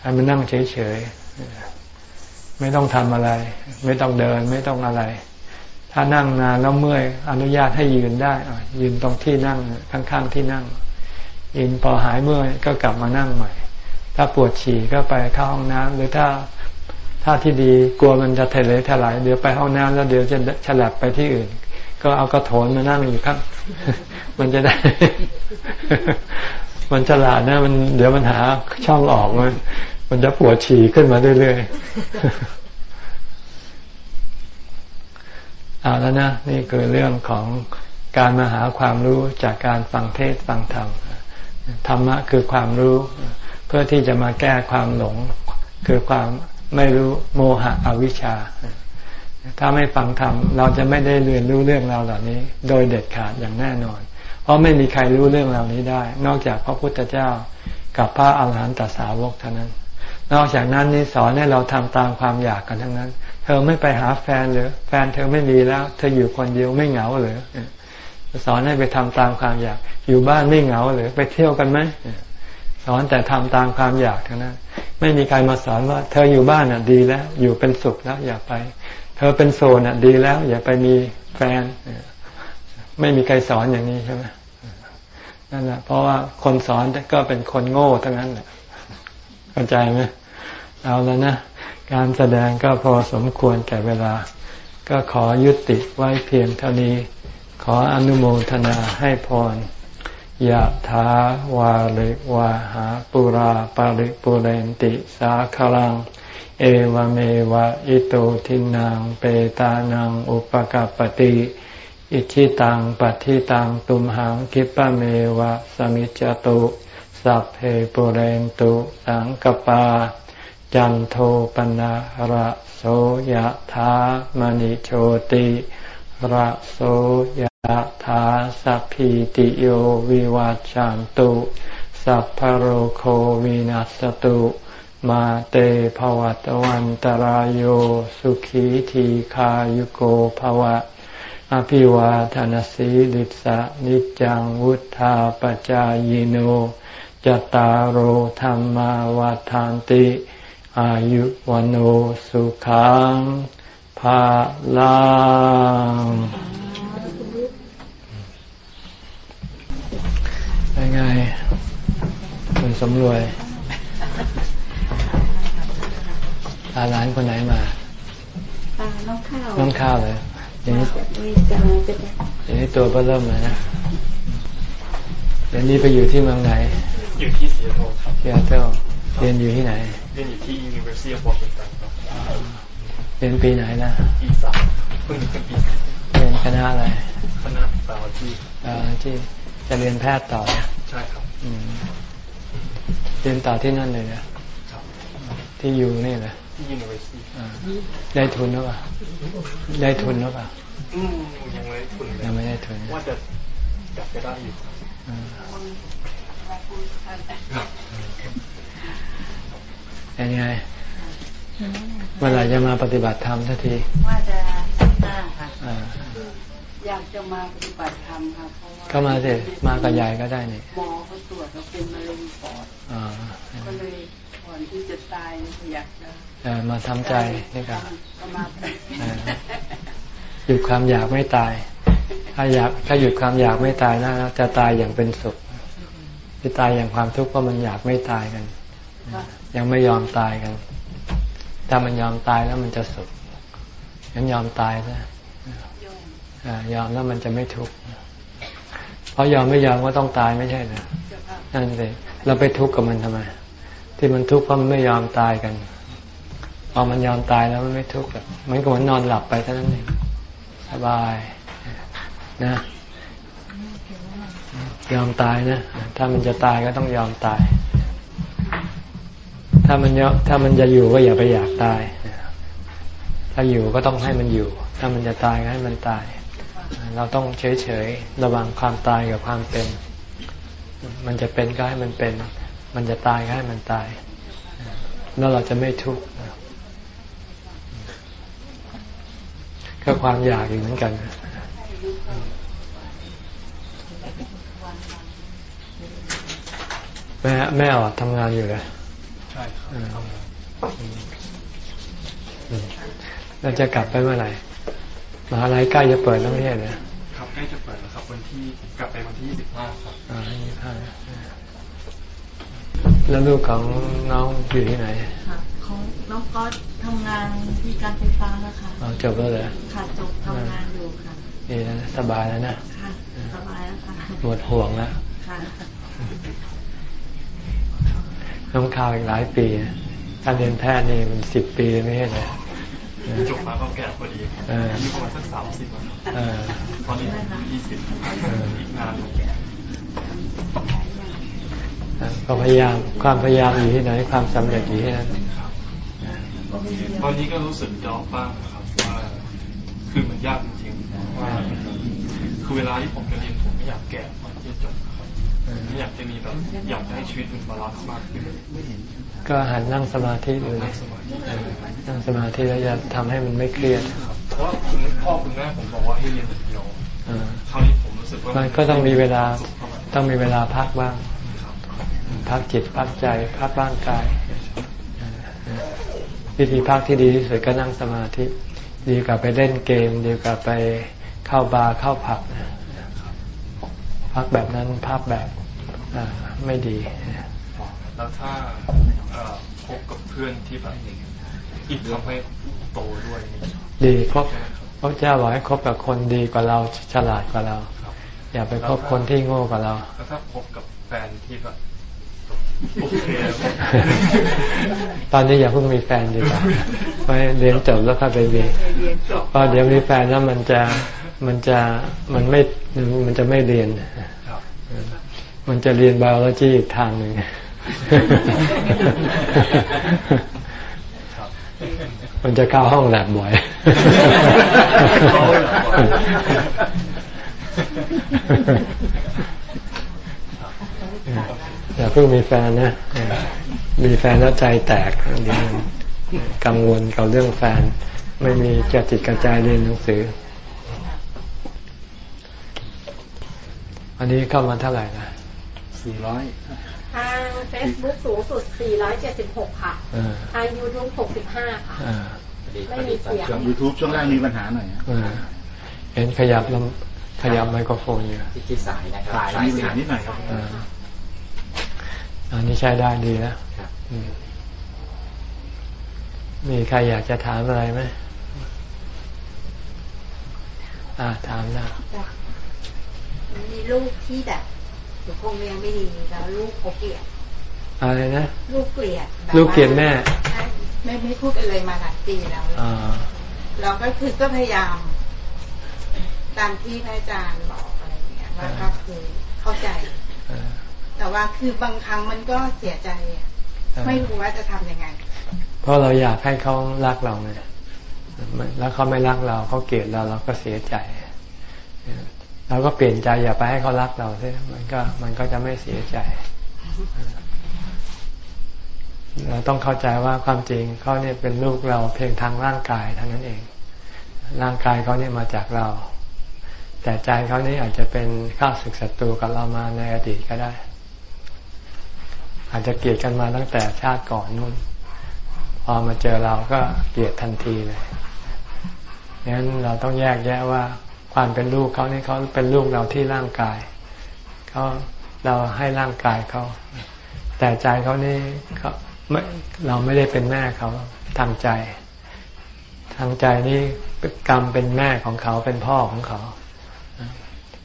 ให้มันนั่งเฉยๆไม่ต้องทำอะไร ไม่ต้องเดินไม่ต้องอะไร ถ้านั่งนานแล้วเมื่อยอนุญาตให้ยืนได้ยืนตรงที่นั่งข้างๆที่นั่ง ยืนพอหายเมื่อยก็กลับมานั่งใหม่ ถ้าปวดฉี่ก็ไปเข้าห้องน้ำหรือถ้าถ้าที่ดีกลัวมันจะเทเลถลายเดี๋ยวไปห้องน้ำแล้วเดี๋ยวจะฉลับไปที่อื่น ก็เอากระโถนมานั่งอยู่ครับ มันจะได้ มันฉลาดนะมันเดี๋ยวมันหาช่องออกมันมันจะปวดฉี่ขึ้นมาเรื่อยๆเอาแล้วนะ นี่คือเรื่องของการมาหาความรู้จากการฟังเทศฟังธรรม ธรรมะคือความรู้ เพื่อที่จะมาแก้ความหลง คือความไม่รู้โมหะอวิชชา ถ้าไม่ฟังธรรมเราจะไม่ได้เรียนรู้เรื่องราวเหล่านี้ โดยเด็ดขาดอย่างแน่นอน เพราะไม่มีใครรู้เรื่องเหล่านี้ได้ นอกจากพระพุทธเจ้ากับพระอาหารหันตสาวกเท่านั้น นอกจากนั้นนี่สอนให้เราทำตามความอยากกันทั้งนั้น เธอไม่ไปหาแฟนหรือแฟนเธอไม่มีแล้ว เธออยู่คนเดียวไม่เหงาหรือ สอนให้ไปทำตามความอยาก อยู่บ้านไม่เหงาหรือไปเที่ยวกันไหมสอนแต่ทำตามความอยากเท่านั้นไม่มีใครมาสอนว่า เธออยู่บ้านอะดีแล้ว อยู่เป็นสุขแล้วอย่าไป เธอเป็นโซนอะดีแล้ว อย่าไปมีแฟนไม่มีใครสอนอย่างนี้ใช่ไหมนั่นแหละเพราะว่าคนสอนก็เป็นคนโง่ทั้งนั้นแหละเข้าใจไหมเอาแล้วนะการแสดงก็พอสมควรแก่เวลา ก็ขอยุติไว้เพียงเท่านี้ ขออนุโมทนาให้พรยะถาวาลิวาหาปุราปาริปุเรนติสาคลัง เอวเมวะอิโตทินังเปตานังอุปกาปติอิชิตังปัฏิตังตุมหังคิปะเมวะสมิจจตุสัพเพปุเรนตุสังกปา จันโทปนะระโสยะถามณิโชติ ระโสยถาสัพพิติโยวิวัจจันตุ สัพพโรโควินัสตุ มาเตภวัตวันตารโยสุขีทีขายุโกภวะ อภิวาทานสีลิสะนิจังวุธาปจายโนจตารโหธรรมาวาทานติ อายุวันโอสุขัง ภาลังยังไงคุณสมรวยพาหลานคนไหนมาน้องข้าวน้องข้าวเลยอย่างนี้อย่างนี้ตัวก็เริ่มเลยนะเดี๋ยวนี้ไปอยู่ที่เมืองไหน อยู่ที่เซียโตครับเซียโตเรียนอยู่ที่ไหน เรียนอยู่ที่ University of Washington ครับ เรียนปีไหนนะปีสามเพิ่งขึ้นปีเรียนคณะอะไรคณะบาลจีบาลจีจะเรียนแพทย์ต่อใช่ครับเรียนต่อที่นั่นเลยนะที่อยู่นี่เลยที่ยูนิเวอร์ซิตี้ได้ทุนหรือเปล่าได้ทุนหรือเปล่ายังไม่ได้ทุนยังไม่ได้ทุนว่าจะกลับไปได้อยู่เป็นไง เมื่อไหร่จะมาปฏิบัติธรรมสักที ว่าจะสร้างค่ะอยากจะมาปฏิบัติธรรมค่ะเพราะว่าก็มาสิมากับยายก็ได้นี่หมอเขาตรวจเราเป็นมะเร็งปอดก็เลยก่อนที่จะตายอยากจะมาทำใจนี่ครับก็มาหยุดความอยากไม่ตาย ถ้าอยากถ้าหยุดความอยากไม่ตายนะจะตายอย่างเป็นสุขที่ตายอย่างความทุกข์เพราะมันอยากไม่ตายกัน ยังไม่ยอมตายกัน ถ้ามันยอมตายแล้วมันจะสุขงั้นยอมตายซะยอมแล้วมันจะไม่ทุกข์เพราะยอมไม่ยอมก็ต้องตายไม่ใช่เหรอนั่นเลยเราไปทุกข์กับมันทำไม ที่มันทุกข์เพราะมันไม่ยอมตายกันถพอมันยอมตายแล้วมันไม่ทุกข์หรอกมันก็เหมือนนอนหลับไปเท่านั้นเองสบายนะ ยอมตายนะ ถ้ามันจะตายก็ต้องยอมตาย ถ้ามันยถ้ามันจะอยู่ก็อย่าไปอยากตาย ถ้าอยู่ก็ต้องให้มันอยู่ ถ้ามันจะตายก็ให้มันตาย เราต้องเฉยๆระวังความตายกับความเป็น มันจะเป็นก็ให้มันเป็น มันจะตายก็ให้มันตาย แล้วเราจะไม่ทุกข์ก็ความอยากอยู่เหมือนกันแม่แม่ออกทำงานอยู่เลย ใช่ครับเราจะกลับไปเมื่อไหร่มหาลัยใกล้จะเปิดแล้วไม่ใช่เหรอครับใกล้จะเปิดแล้วครับวันที่กลับไปวันที่25ครับอ่ายี่สิบห้าแล้วลูกของน้องอยู่ที่ไหนค่ะเขาน้องก็ทำงานที่การไฟฟ้าแล้วค่ะอ๋อจบแล้วเหรอค่ะจบทำงานอยู่ค่ะดีแล้วนะสบายแล้วนะค่ะสบายแล้วค่ะหมดห่วงแล้วค่ะ น้องข่าวอีกหลายปีนะถ้าเรียนแพทย์นี่มันสิบปีไม่ใช่เหรอจบมาก็แก่พอดีครับเอออายุประมาณสักสามสิบครับเออตอนนี้ยี่สิบอีกนานก็พยายามความพยายามอยู่ที่ไหนความสำเร็จอยู่ที่นั่นตอนนี้ก็รู้สึกดอกบ้างนะครับว่าคือมันยากจริงๆว่าคือเวลาที่ผมจะเรียนผมไม่อยากแก่ก่อนที่จะจบครับไม่ อยากจะมีแบบอยากจะให้ชีวิตมัน balance มากขึ้นก็หันนั่งสมาธิดูเลนั่งสมาธิเออนั่งสมาธิแล้วจะทำให้มันไม่เครียดเพราะว่าคุณพ่อคุณแม่ผมบอกว่าให้เรียนอย่างเดียวเออคราวนี้ผมรู้สึกว่ามันก็ต้องมีเวลาต้องมีเวลาพักบ้างครับพักจิตพักใจพักร่างกาย วิธีพักที่ดีที่สุดก็นั่งสมาธิ ดีกว่าไปเล่นเกม ดีกว่าไปเข้าบาร์เข้าผับ พักแบบนั้นพักแบบอ่าไม่ดี แล้วถ้าเอ่อคบกับเพื่อนที่แบบอีกทำให้โตด้วยนี่ดีคบพระเจ้าบอกให้คบกับคนดีกว่าเราฉลาดกว่าเราครับอย่าไปคบคนที่โง่กว่าเราแล้วถ้าคบกับแฟนที่แบบโอเคตอนนี้อย่าเพิ่งมีแฟนดีกว่าไปเรียนจบแล้วค่อยไปมีเพราะเดี๋ยวมีแฟนแล้วมันจะ มันจะมันไม่มันจะไม่เรียนครับมันจะเรียนไบโอโลจีอีกทางหนึ่งครับมันจะเข้าห้องแลบบ่อยเข้าห้องแลบบ่อย อย่าเพิ่งมีแฟนนะ มีแฟนแล้วใจแตกเดี๋ยวกังวลกับเรื่องแฟน ไม่มีกระจิตกระจายเรียนหนังสือ อันนี้เข้ามาเท่าไหร่นะสี่ร้อยทาง Facebook สูงสุด 476 ค่ะเออทาง YouTube 65 ค่ะเออไม่มีเสียงช่วงยูทูบช่วงแรกมีปัญหาหน่อยฮะเออเห็นขยับลำขยับไมโครโฟนอยู่ที่สายนะครับสายมีปัญหานิดหน่อยครับเอออันนี้ใช้ได้ดีแล้วครับอืมมีใครอยากจะถามอะไรไหมอ่าถามนะ มีลูกที่แบบหนูคงเลี้ยงไม่ดีแล้วลูกเขาเกลียดอะไรนะลูกเกลียดแบบลูกเกลียดแม่ใช่ไม่ไม่พูดกันเลยมาหลายปีแล้วอ่าเราก็คือก็พยายาม ตามที่พระอาจารย์บอกอะไรอย่างเงี้ยว่าก็คือเข้าใจเออแต่ว่าคือบางครั้งมันก็เสียใจอะไม่รู้ว่าจะทำยังไง เพราะเราอยากให้เขารักเราไงแล้วเขาไม่รักเราเขาเกลียดเราเราก็เสียใจ เราก็เปลี่ยนใจอย่าไปให้เขารักเราใช่มันก็มันก็จะไม่เสียใจ เราต้องเข้าใจว่าความจริงเขาเนี่ยเป็นลูกเราเพียงทางร่างกายเท่านั้นเอง ร่างกายเขาเนี่ยมาจากเรา แต่ใจเขานี่อาจจะเป็นข้าศึกศัตรูกับเรามาในอดีตก็ได้ อาจจะเกลียดกันมาตั้งแต่ชาติก่อนนู่น พอมาเจอเราก็เกลียดทันทีเลยงั้นเราต้องแยกแยะว่า ความเป็นลูกเขานี่เขาเป็นลูกเราที่ร่างกายเขาเราให้ร่างกายเขา แต่ใจเขานี่เขาไม่เราไม่ได้เป็นแม่เขาทางใจ ทางใจนี่กรรมเป็นแม่ของเขาเป็นพ่อของเขา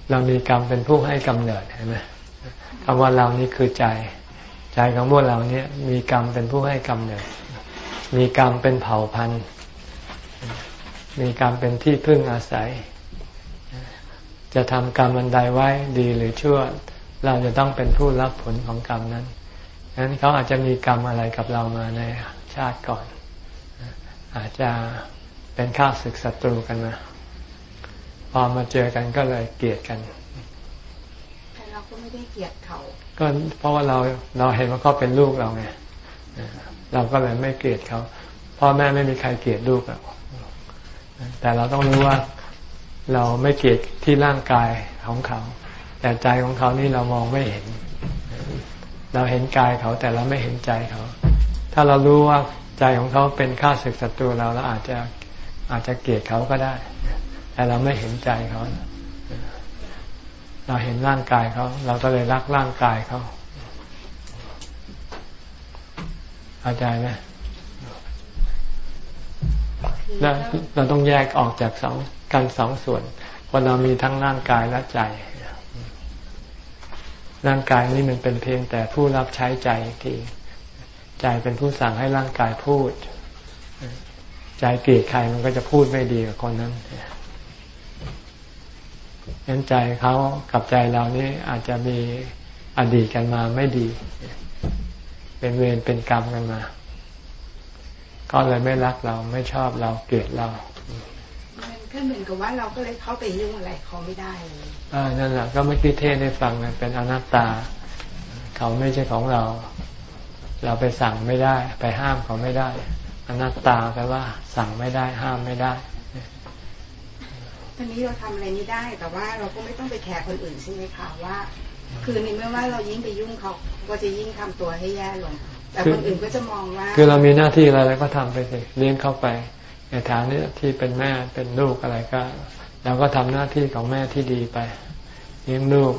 เรามีกรรมเป็นผู้ให้กำเนิดเห็นไหมคำว่าเรานี่คือใจ ใจของพวกเราเนี่ย มีกรรมเป็นผู้ให้กำเนิด มีกรรมเป็นเผ่าพันธุ์ มีกรรมเป็นที่พึ่งอาศัย จะทำกรรมอันใดไว้ดีหรือชั่ว เราจะต้องเป็นผู้รับผลของกรรมนั้นฉะนั้นเขาอาจจะมีกรรมอะไรกับเรามาในชาติก่อน อาจจะเป็นข้าศึกศัตรูกันมาพอมาเจอกันก็เลยเกลียดกันแต่เราก็ไม่ได้เกลียดเขา ก็เพราะว่าเราเราเห็นว่าเขาเป็นลูกเราไงเราก็เลยไม่เกลียดเขาพ่อแม่ไม่มีใครเกลียดลูกหรอกแต่เราต้องรู้ว่า เราไม่เกลียดที่ร่างกายของเขา แต่ใจของเขานี่เรามองไม่เห็น เราเห็นกายเขาแต่เราไม่เห็นใจเขา ถ้าเรารู้ว่าใจของเขาเป็นข้าศึกศัตรูเราเราอาจจะอาจจะเกลียดเขาก็ได้ แต่เราไม่เห็นใจเขา เราเห็นร่างกายเขา เราก็เลยรักร่างกายเขาเข้าใจไหมแล้วเราต้องแยกออกจากสอง กันสองส่วนว่าเรามีทั้งร่างกายและใจ ร่างกายนี้มันเป็นเพียงแต่ผู้รับใช้ใจทีใจเป็นผู้สั่งให้ร่างกายพูด ใจเกลียดใครมันก็จะพูดไม่ดีกับคนนั้นยันใจเขากับใจเรานี่อาจจะมีอดีตกันมาไม่ดี เป็นเวรเป็นกรรมกันมา ก็เลยไม่รักเราไม่ชอบเราเกลียดเรา ก็เหมือนกับว่าเราก็เลยเข้าไปยุ่งอะไรเขาไม่ได้เลยอ่านั่นแหละก็เมื่อกี้เทศได้ฟังนะเป็นอนัตตา เขาไม่ใช่ของเรา เราไปสั่งไม่ได้ ไปห้ามเขาไม่ได้ อนัตตาแปลว่า สั่งไม่ได้ ห้ามไม่ได้ตอนนี้เราทำอะไรไม่ได้ แต่ว่าเราก็ไม่ต้องไปแคร์คนอื่นใช่ไหมคะว่า คือในเมื่อว่าเรายิ่งไปยุ่งเขาก็จะยิ่งทำตัวให้แย่ลงแต่คนอื่นก็จะมองว่า คือเรามีหน้าที่อะไรเราก็ทำไปสิเลี้ยงเข้าไป ในฐานนี้ที่เป็นแม่เป็นลูกอะไรก็เราก็ทำหน้าที่ของแม่ที่ดีไปเลี้ยงลูก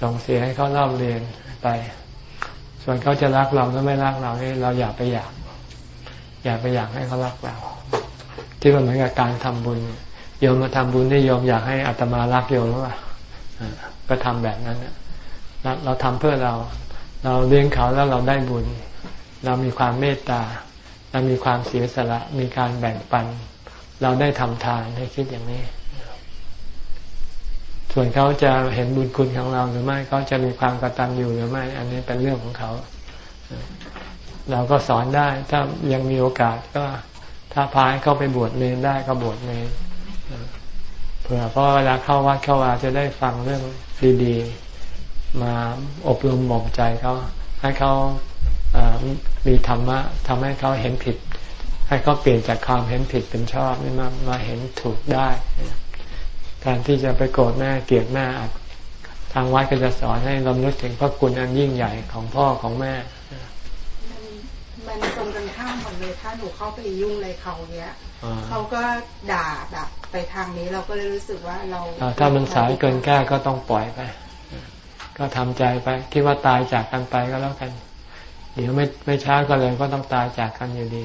ส่งเสียให้เขาเล่าเรียนไป ส่วนเขาจะรักเราหรือไม่รักเราเนี่เราอย่าไปอยาก อย่าไปอยากให้เขารักเรา ที่มันเหมือนกับการทำบุญโยมมาทำบุญนี่โยมอยากให้อัตมารักโยมหรือเปล่าก็ทำแบบนั้นเราเราทำเพื่อเรา เราเลี้ยงเขาแล้วเราได้บุญ เรามีความเมตตา เรามีความเสียสละมีการแบ่งปัน เราได้ทำทานให้คิดอย่างนี้ ส่วนเขาจะเห็นบุญคุณของเราหรือไม่เขาจะมีความกตัญญูหรือไม่ อันนี้เป็นเรื่องของเขา เราก็สอนได้ถ้ายังมีโอกาสก็ถ้าพาให้เข้าไปบวชเนรได้ก็บวชเนรเผื่อเพราะเวลาเข้าวัดเข้าวาจะได้ฟังเรื่องดีๆ มาอบรมบ่มใจเขาให้เขา มีธรรมะทำให้เขาเห็นผิด ให้เขาเปลี่ยนจากความเห็นผิดเป็นชอบนี่มามาเห็นถูกได้แทนที่จะไปโกรธแม่เกลียดแม่ทางวัดก็จะสอนให้รำลึกถึงพระคุณอันยิ่งใหญ่ของพ่อของแม่ มันมันตรงกันข้ามหมดเลยถ้าหนูเข้าไปยุ่งอะไรเขาเนี้ยเขาก็ด่าแบบไปทางนี้เราก็เลยรู้สึกว่าเราถ้ามันสายเกินแก้ก็ต้องปล่อยไป ก็ทำใจไปคิดว่าตายจากกันไปก็แล้วกัน เดี๋ยวไม่ไม่ช้าก็เลยก็ต้องตายจากกันอยู่ดี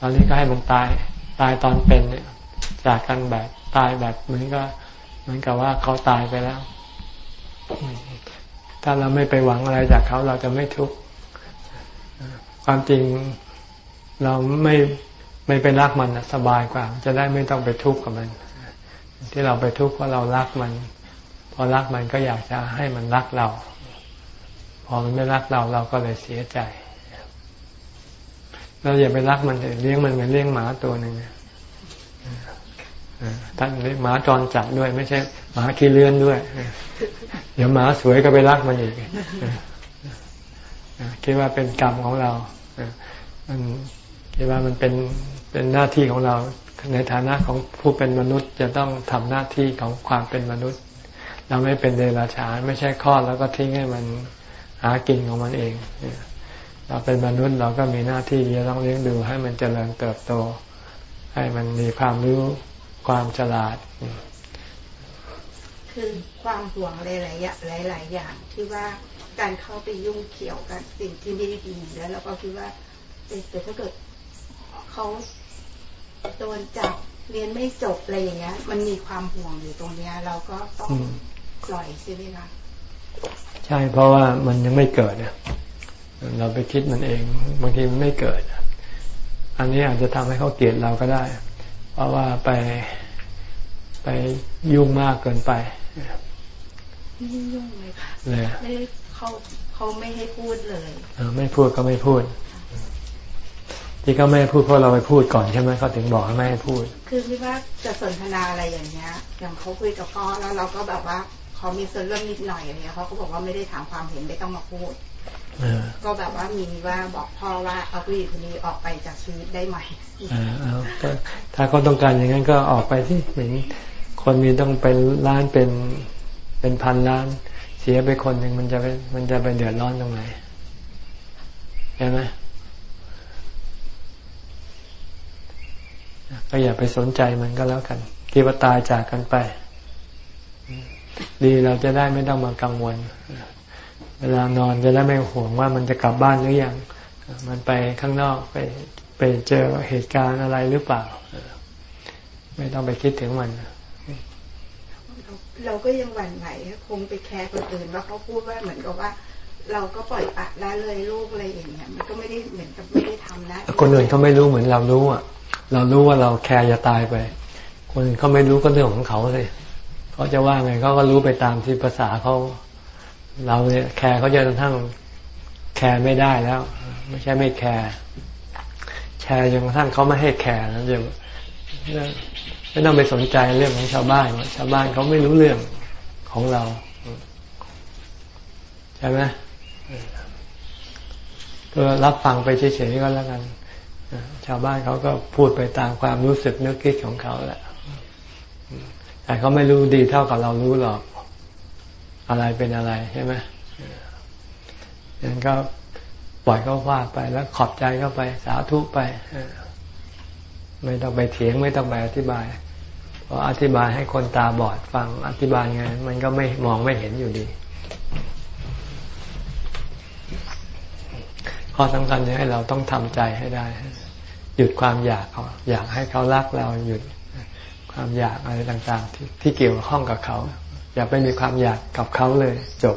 ตอนนี้ก็ให้มันตายตายตอนเป็นเนี่ยจากกันแบบตายแบบเหมือนก็เหมือนกับว่าเขาตายไปแล้ว ถ้าเราไม่ไปหวังอะไรจากเขาเราจะไม่ทุกข์ความจริงเราไม่ไม่ไปรักมันสบายกว่า จะได้ไม่ต้องไปทุกข์กับมัน ที่เราไปทุกข์เพราะเรารักมัน พอรักมันก็อยากจะให้มันรักเรา อมันไม่รักเราเราก็เลยเสียใจ เราอย่าไปรักมันเลยเลี้ยงมันเหมือนเลี้ยงหมาตัวหนึ่งท่านเลี้ยงหมาจรจัดด้วย ไม่ใช่หมาขี้เลื่อนด้วย เดี๋ยวหมาสวยก็ไปรักมันอีกคิดว่าเป็นกรรมของเรามันคิดว่ามันเป็นเป็นหน้าที่ของเราในฐานะของผู้เป็นมนุษย์จะต้องทำหน้าที่ของความเป็นมนุษย์ เราไม่เป็นเดรัจฉานไม่ใช่คลอดแล้วก็ทิ้งให้มัน หากินของมันเองเราเป็นมนุษย์เราก็มีหน้าที่จะต้องเลี้ยงดูให้มันเจริญเติบโต ให้มันมีความรู้ความฉลาด คือความห่วงหลายๆอย่างหลาย ๆ อย่างที่ว่าการเข้าไปยุ่งเกี่ยวกับสิ่งที่ไม่ดีแล้วเราก็คิดว่าแต่ถ้าเกิดเขาโดนจับเรียนไม่จบอะไรอย่างเงี้ย มันมีความห่วงอยู่ตรงเนี้ย เราก็ต้องปล่อยใช่ไหมคะ ช่เพราะว่ามันยังไม่เกิดเนี่ยเราไปคิดมันเอง บางทีมันไม่เกิด อันนี้อาจจะทำให้เขาเกลียดเราก็ได้ เพราะว่าไปไปยุ่งมากเกินไปไม่ยุ่งเลยค่ะเลยไม่เขาเขาไม่ให้พูดเลยเออไม่พูดก็ไม่พูดที่เขาไม่พูดเพราะเราไปพูดก่อนใช่ไหมเขาถึงบอกให้ไม่ให้พูด คือพี่ว่าจะสนทนาอะไรอย่างเงี้ย อย่างเขาคุยกับพ่อแล้วเราก็แบบว่า เขามีส่วนเรื่องนิดหน่อยอะไรเงี้ยเขาก็บอกว่าไม่ได้ถามความเห็นไม่ต้องมาพูดก็แบบว่ามีว่าบอกพ่อว่าเอาผู้หญิงคนนี้ออกไปจากชีวิตได้ไหมถ้าเขาต้องการอย่างนั้นก็ออกไปที่เหมือนคนมีต้องเป็นล้านเป็นเป็นพันล้าน เสียไปคนหนึ่งมันจะไปมันจะไปเดือดร้อนตรงไหนใช่ไหมก็อย่าไปสนใจมันก็แล้วกันคิดว่าตายจากกันไป ดีเราจะได้ไม่ต้องมากังวล เวลานอนจะได้ไม่ห่วงว่ามันจะกลับบ้านหรือยังมันไปข้างนอกไปไปเจอเหตุการณ์อะไรหรือเปล่า ไม่ต้องไปคิดถึงมันเราก็ยังหวั่นไหวคงไปแคร์คนอื่นว่าเขาพูดว่าเหมือนกับว่า เราก็ปล่อยปะละเลยลูกอะไรอย่างเงี้ยมันก็ไม่ได้เหมือนกับไม่ได้ทำนะคนอื่นเขาไม่รู้เหมือนเรารู้อะ เรารู้ว่าเราแคร์จะตายไป คนเขาไม่รู้ก็เรื่องของเขาเลย เขาจะว่าไงเขาก็รู้ไปตามที่ภาษาเขาเราเนี่ยแคร์เขาจะทั้งแคร์ไม่ได้แล้ว ไม่ใช่ไม่แคร์แคร์จนกระทั่งเขาไม่ให้แคร์นะจะไม่ต้องไปสนใจเรื่องของชาวบ้านชาวบ้านเขาไม่รู้เรื่องของเรา ใช่ไหมก็รับฟังไปเฉยๆก็แล้วกัน ชาวบ้านเขาก็พูดไปตามความรู้สึกนึกคิดของเขาแหละ แต่เขาไม่รู้ดีเท่ากับเรารู้หรอกอะไรเป็นอะไรใช่ไหมงั้นก็ปล่อยเขาว่าไปแล้วขอบใจเข้าไป สาธุไปไม่ต้องไปเถียงไม่ต้องไปอธิบาย เพราะอธิบายให้คนตาบอดฟังอธิบายไง มันก็ไม่มองไม่เห็นอยู่ดี ข้อสำคัญคือให้เราต้องทำใจให้ได้ หยุดความอยากเขาอยากให้เขารักเราหยุด ความอยากอะไรต่างๆ ที่ที่เกี่ยวข้องกับเขา อย่าไปมีความอยากกับเขาเลยจบ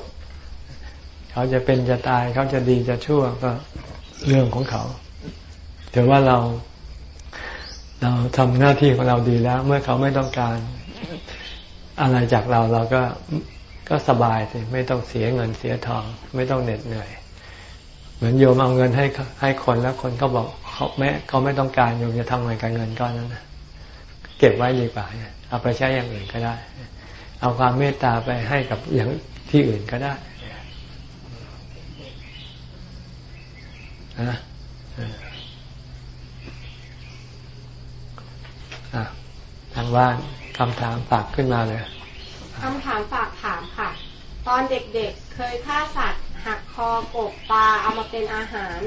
เขาจะเป็นจะตายเขาจะดีจะชั่วก็เรื่องของเขาถือว่าเรา เราทำหน้าที่ของเราดีแล้ว เมื่อเขาไม่ต้องการอะไรจากเราเราก็ก็สบายสิไม่ต้องเสียเงินเสียทอง ไม่ต้องเหน็ดเหนื่อย เหมือนโยมเอาเงินให้ให้คนแล้วคนก็บอกเขาไม่เขาไม่ต้องการโยมจะทำอะไรกับเงินก้อนนั้น เก็บไว้ดีกว่าเอาไปใช้อย่างอื่นก็ได้ เอาความเมตตาไปให้กับอย่างที่อื่นก็ได้นะทางบ้านคำถามฝากขึ้นมาเลยคำถามฝากถามค่ะ ตอนเด็กๆเเคยฆ่าสัตว์ หักคอกบปลาเอามาเป็นอาหาร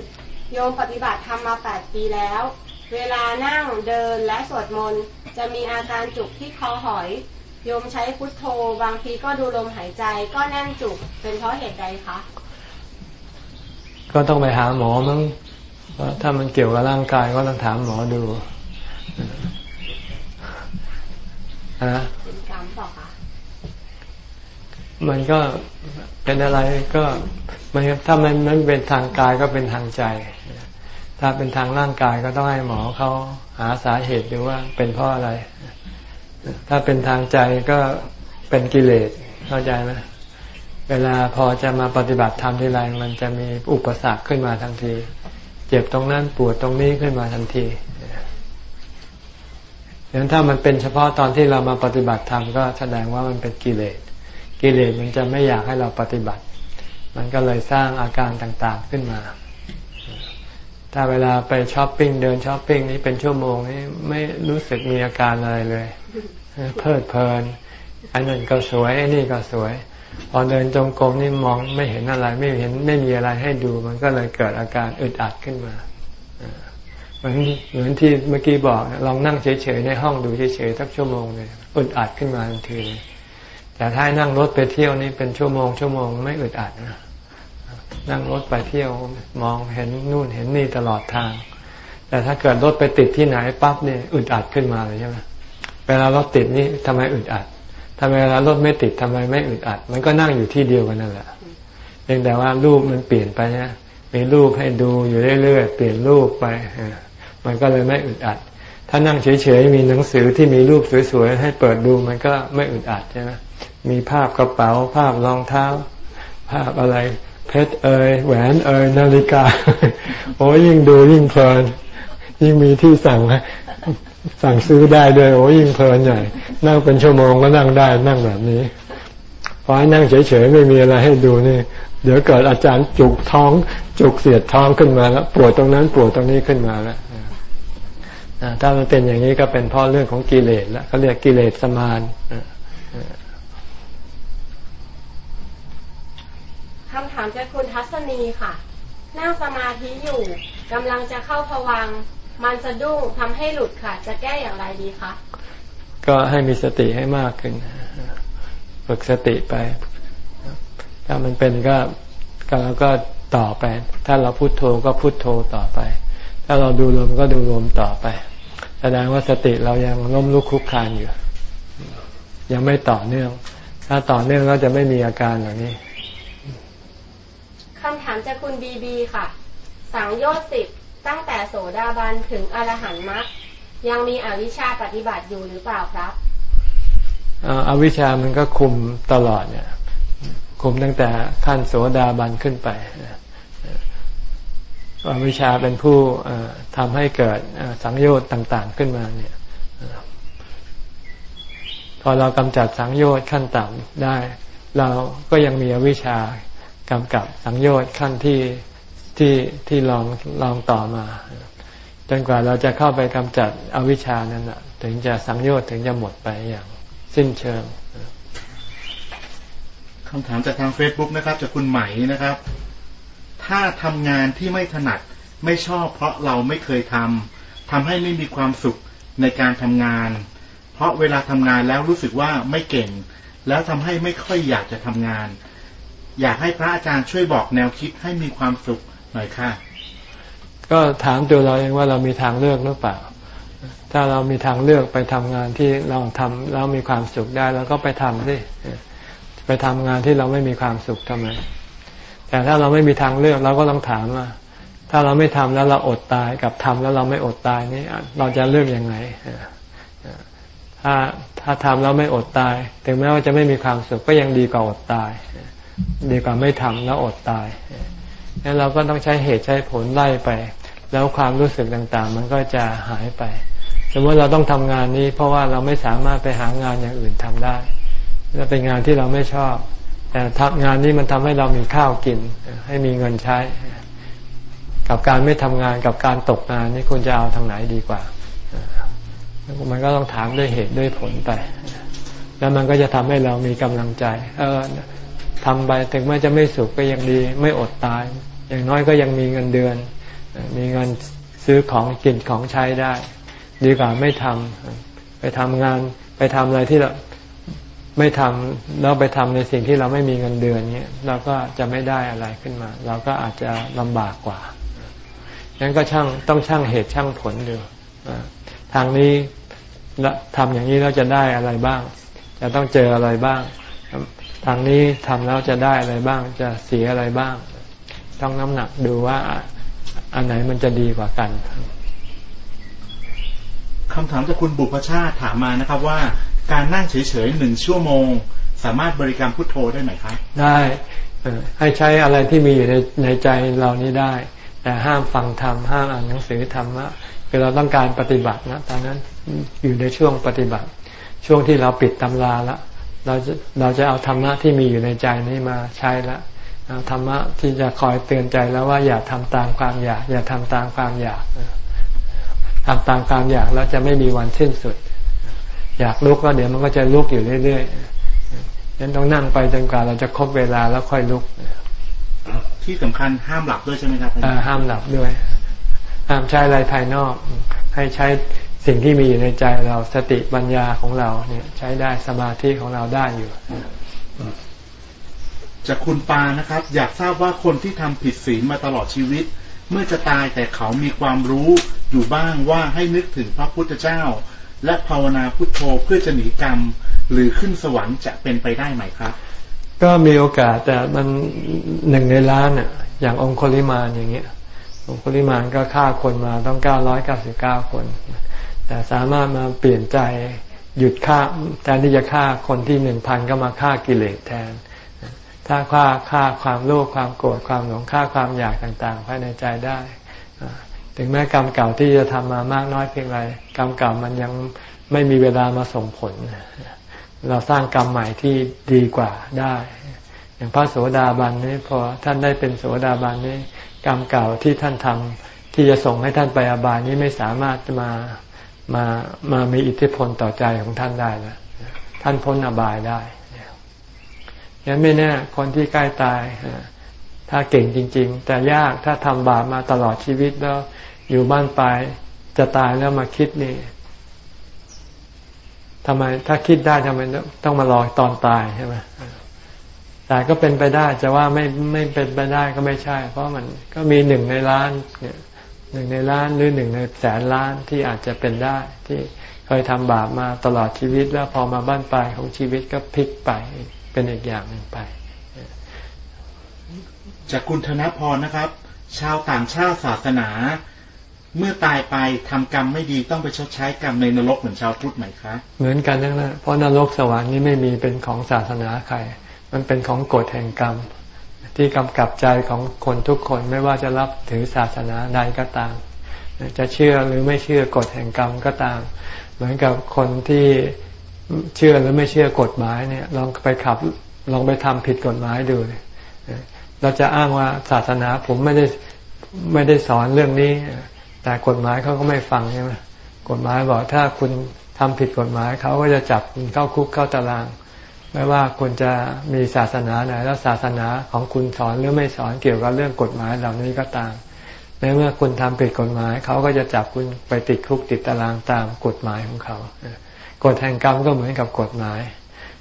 โยมปฏิบัติทำมาแปดปีแล้ว เวลานั่งเดินและสวดมนต์จะมีอาการจุกที่คอหอยโยมใช้พุทโธ บางทีก็ดูลมหายใจก็แน่นจุกเป็นเพราะเหตุใดคะก็ต้องไปหาหมอมั้งถ้ามันเกี่ยวกับร่างกายก็ต้องถามหมอดูนะเป็นกรรมเปล่าคะมันก็เป็นอะไรก็มันถ้ามันมันเป็นทางกายก็เป็นทางใจ ถ้าเป็นทางร่างกายก็ต้องให้หมอเขาหาสาเหตุดูว่าเป็นเพราะอะไร ถ้าเป็นทางใจก็เป็นกิเลสเข้าใจไหมเวลาพอจะมาปฏิบัติธรรมทีไรมันจะมีอุปสรรคขึ้นมาทันที เจ็บตรงนั้นปวดตรงนี้ขึ้นมาทันทีดังนั้นถ้ามันเป็นเฉพาะตอนที่เรามาปฏิบัติธรรมก็แสดงว่ามันเป็นกิเลส กิเลสมันจะไม่อยากให้เราปฏิบัติ มันก็เลยสร้างอาการต่างๆขึ้นมา ถ้าเวลาไปช้อปปิ้งเดินช้อปปิ้งนี้เป็นชั่วโมงนี้ไม่รู้สึกมีอาการอะไรเลย เพลิดเพลิน อันนั้นก็สวยไอ้นี่ก็สวย พอเดินจงกรมนี่มองไม่เห็นอะไร ไม่เห็นไม่มีอะไรให้ดู มันก็เลยเกิดอาการอึดอัดขึ้นมาเหมือนเหมือนที่เมื่อกี้บอกลองนั่งเฉยๆในห้องดูเฉยๆสักชั่วโมงเลยอึดอัดขึ้นมาทันทีแต่ถ้านั่งรถไปเที่ยวนี่เป็นชั่วโมงชั่วโมงไม่อึดอัดนะ นั่งรถไปเที่ยวมองเห็นนู่นเห็นนี่ตลอดทาง แต่ถ้าเกิดรถไปติดที่ไหนปั๊บเนี่ยอึดอัดขึ้นมาเลยใช่ไหมเวลารถติดนี่ทำไมอึดอัดทำไมเวลารถไม่ติดทำไมไม่อึดอัด มันก็นั่งอยู่ที่เดียวกันนั่นแหละเพียงแต่ว่ารูปมันเปลี่ยนไปนะมีรูปให้ดูอยู่เรื่อยๆเปลี่ยนรูปไปมันก็เลยไม่อึดอัด ถ้านั่งเฉยๆมีหนังสือที่มีรูปสวยๆให้เปิดดูมันก็ไม่อึดอัดใช่ไหมมีภาพกระเป๋าภาพรองเท้า ภาพอะไร เพชรเอยแหวนเอยนาฬิกา โอ้ยิ่งดูยิ่งเพลิน ยิ่งมีที่สั่งสั่งซื้อได้ด้วยโอ้ยิ่งเพลินใหญ่นั่งเป็นชั่วโมงก็นั่งได้นั่งแบบนี้พอให้นั่งเฉยๆไม่มีอะไรให้ดูนี่ เดี๋ยวเกิดอาจารย์จุกท้อง จุกเสียดท้องขึ้นมาแล้วปวดตรงนั้นปวดตรงนี้ขึ้นมาแล้วถ้ามันเป็นอย่างนี้ก็เป็นเพราะเรื่องของกิเลสแล้วเขาเรียกกิเลสสมาน คำถามจากคุณทัศนีค่ะ นั่งสมาธิอยู่กำลังจะเข้าพวัง มันสะดุ้งทำให้หลุดค่ะ จะแก้อย่างไรดีคะ ก็ให้มีสติให้มากขึ้น ฝึกสติไป ถ้ามันเป็นก็ก็เราก็ต่อไป ถ้าเราพุโทโธก็พุโทโธต่อไป ถ้าเราดูลมก็ดูลมต่อไป แสดงว่าสติเรายังล้มลุกคุกคานอยู่ ยังไม่ต่อเนื่อง ถ้าต่อเนื่องก็จะไม่มีอาการเหล่านี้ คำถามจากคุณบีบีค่ะ สังโยชน์สิบตั้งแต่โสดาบันถึงอรหันต์มรรคยังมีอวิชชาปฏิบัติอยู่หรือเปล่าครับอวิชชามันก็คุมตลอดเนี่ย คุมตั้งแต่ขั้นโสดาบันขึ้นไปอวิชชาเป็นผู้ทำให้เกิดสังโยชน์ต่างๆขึ้นมาเนี่ยพอเรากำจัดสังโยชน์ขั้นต่ำได้ เราก็ยังมีอวิชชา กำกับสังโยชน์ขั้นที่ที่ที่ลองลองต่อมา จนกว่าเราจะเข้าไปกำจัดอวิชชานั้นถึงจะสังโยชน์ถึงจะหมดไปอย่างสิ้นเชิงคำถามจากทางเฟซบุ๊กนะครับ จากคุณไหมนะครับ ถ้าทำงานที่ไม่ถนัดไม่ชอบเพราะเราไม่เคยทำทำให้ไม่มีความสุขในการทำงาน เพราะเวลาทำงานแล้วรู้สึกว่าไม่เก่ง แล้วทำให้ไม่ค่อยอยากจะทำงาน อยากให้พระอาจารย์ช่วยบอกแนวคิดให้มีความสุขหน่อยค่ะ ก็ถามตัวเราเองว่าเรามีทางเลือกหรือเปล่า ถ้าเรามีทางเลือกไปทำงานที่เราทำแล้วมีความสุขได้แล้วก็ไปทำสิไปทำงานที่เราไม่มีความสุขทำไม แต่ถ้าเราไม่มีทางเลือกเราก็ต้องถามว่าถ้าเราไม่ทำแล้วเราอดตายกับทำแล้วเราไม่อดตายนี่เราจะเลือกยังไงถ้าถ้าทำแล้วไม่อดตาย ถึงแม้ว่าจะไม่มีความสุขก็ยังดีกว่าอดตาย ดีกว่าไม่ทำแล้วอดตายงั้นเราก็ต้องใช้เหตุใช้ผลไล่ไป แล้วความรู้สึกต่างๆ มันก็จะหายไป สมมติเราต้องทำงานนี้ เพราะว่าเราไม่สามารถไปหางานอย่างอื่นทำได้และเป็นงานที่เราไม่ชอบ แต่ทงานนี้มันทำให้เรามีข้าวกิน ให้มีเงินใช้ กับการไม่ทำงานกับการตกงานนี่คุณจะเอาทางไหนดีกว่า มันก็ต้องถามด้วยเหตุด้วยผลไป แล้วมันก็จะทำให้เรามีกำลังใจ เออ ทำไปถึงแม้จะไม่สุขก็ยังดี ไม่อดตาย อย่างน้อยก็ยังมีเงินเดือน มีเงินซื้อของกินของใช้ได้ ดีกว่าไม่ทำไปทำงานไปทำอะไรที่เราไม่ทำแล้วไปทำในสิ่งที่เราไม่มีเงินเดือนเนี้ยเราก็จะไม่ได้อะไรขึ้นมา เราก็อาจจะลำบากกว่างั้นก็ช่างต้องช่างเหตุช่างผลดูทางนี้ทำอย่างนี้เราจะได้อะไรบ้าง จะต้องเจออะไรบ้าง ทางนี้ทำแล้วจะได้อะไรบ้าง จะเสียอะไรบ้าง ต้องน้ำหนักดูว่าอันไหนมันจะดีกว่ากันคำถามจากคุณบุพชาติถามมานะครับว่าการนั่งเฉยๆหนึ่งชั่วโมง สามารถบริกรรมพุทโธได้ไหมครับได้ให้ใช้อะไรที่มีอยู่ในในใจเรานี้ได้ แต่ห้ามฟังธรรมห้ามอ่านหนังสือธรรมะคือเราต้องการปฏิบัตินะตอนนั้นอยู่ในช่วงปฏิบัติ ช่วงที่เราปิดตำราแล้ว เราจะเราจะเอาธรรมะที่มีอยู่ในใจนี้มาใช้ละเอาธรรมะที่จะคอยเตือนใจแล้วว่าอย่าทำตามความอยาก อย่าทำตามความอยากทำตามความอยากแล้วจะไม่มีวันสิ้นสุด อยากลุกก็เดี๋ยวมันก็จะลุกอยู่เรื่อยๆนั้นต้องนั่งไปจนกว่าเราจะครบเวลาแล้วค่อยลุก ที่สำคัญห้ามหลับด้วยใช่ไหมครับห้ามหลับด้วยห้ามใช้อะไรภายนอก ให้ใช้ สิ่งที่มีอยู่ในใจเราสติปัญญาของเราเนี่ย ใช้ได้สมาธิของเราได้อยู่ จากคุณปานะครับ อยากทราบว่าคนที่ทำผิดศีลมาตลอดชีวิต เมื่อจะตายแต่เขามีความรู้อยู่บ้างว่าให้นึกถึงพระพุทธเจ้า และภาวนาพุทโธเพื่อจะหนีกรรม หรือขึ้นสวรรค์จะเป็นไปได้ไหมครับ ก็มีโอกาสแต่มันหนึ่งในล้านอะ อย่างองคุลิมานอย่างเงี้ยองคุลิมานก็ฆ่าคนมาต้องเก้าร้อยเก้าสิบเก้าคน แต่สามารถมาเปลี่ยนใจหยุดฆ่าแทนที่จะฆ่าคนที่หนึ่งพันก็มาฆ่ากิเลสแทน ถ้าฆ่าฆ่าความโลภความโกรธความหลงฆ่าความอยากต่างๆภายในใจได้ ถึงแม้กรรมเก่าที่จะทำมามากน้อยเพียงไรกรรมเก่ามันยังไม่มีเวลามาส่งผล เราสร้างกรรมใหม่ที่ดีกว่าได้ อย่างพระโสดาบันนี้พอท่านได้เป็นโสดาบันนี้กรรมเก่าที่ท่านทำที่จะส่งให้ท่านไปอาบายนี้ไม่สามารถมา มามามีอิทธิพลต่อใจของท่านได้แล้วท่านพ้นอบายได้ยังไม่แน่คนที่ใกล้ตายถ้าเก่งจริง ๆ แต่ยากถ้าทำบาปมาตลอดชีวิตแล้ว อยู่บ้านปลายจะตายแล้วมาคิดนี่ทำไม ถ้าคิดได้ทำไมต้องมารอตอนตายใช่ไหมแต่ก็เป็นไปได้จะว่าไม่ไม่เป็นไปได้ก็ไม่ใช่ เพราะมันก็มีหนึ่งในล้านเนี่ย หนึ่งในล้านหรือหนึ่งในแสนล้านที่อาจจะเป็นได้ ที่เคยทำบาปมาตลอดชีวิตแล้วพอมาบ้านปลายของชีวิตก็พลิกไปเป็นอีกอย่างหนึ่งไป จากคุณธนพรนะครับ ชาวต่างชาติศาสนา เมื่อตายไปทำกรรมไม่ดีต้องไปชดใช้กรรมในนรกเหมือนชาวพุทธไหมคะเหมือนกันนั่นแหละเพราะนรกสวรรค์นี้ไม่มีเป็นของศาสนาใคร มันเป็นของกฎแห่งกรรม ที่กำกับใจของคนทุกคนไม่ว่าจะรับถือศาสนาใดก็ตาม จะเชื่อหรือไม่เชื่อกฎแห่งกรรมก็ตาม เหมือนกับคนที่เชื่อหรือไม่เชื่อกฎหมายเนี่ยลองไปขับลองไปทำผิดกฎหมายดูเราจะอ้างว่าศาสนาผมไม่ได้ไม่ได้สอนเรื่องนี้ แต่กฎหมายเขาก็ไม่ฟังใช่ไหมกฎหมายบอกถ้าคุณทำผิดกฎหมายเขาก็จะจับคุณเข้าคุกเข้าตาราง ไม่ว่าคุณจะมีศาสนาไหน แล้วศาสนาของคุณสอนหรือไม่สอนเกี่ยวกับเรื่องกฎหมายเหล่านี้ก็ตามในเมื่อคุณทำผิดกฎหมาย เขาก็จะจับคุณไปติดคุกติดตารางตามกฎหมายของเขากฎแห่งกรรมก็เหมือนกับกฎหมาย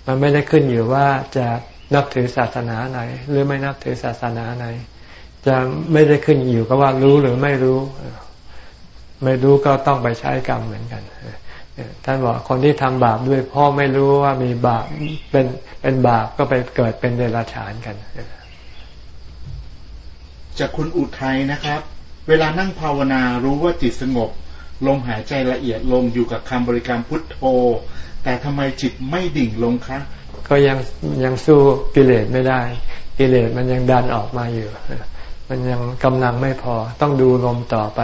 มันไม่ได้ขึ้นอยู่ว่าจะนับถือศาสนาไหน หรือไม่นับถือศาสนาไหน จะไม่ได้ขึ้นอยู่กับว่ารู้หรือไม่รู้ ไม่รู้ก็ต้องไปใช้กรรมเหมือนกัน ท่านบอกคนที่ทำบาปด้วยพ่อไม่รู้ว่ามีบาปเป็นเป็นบาปก็ไปเกิดเป็นเดรัจฉานกัน จากคุณอุทัยนะครับ เวลานั่งภาวนารู้ว่าจิตสงบ ลมหายใจละเอียดลงอยู่กับคำบริกรรมพุทโธ แต่ทำไมจิตไม่ดิ่งลงคะก็ยังยังสู้กิเลสไม่ได้ กิเลสมันยังดันออกมาอยู่ มันยังกำลังไม่พอต้องดูลมต่อไป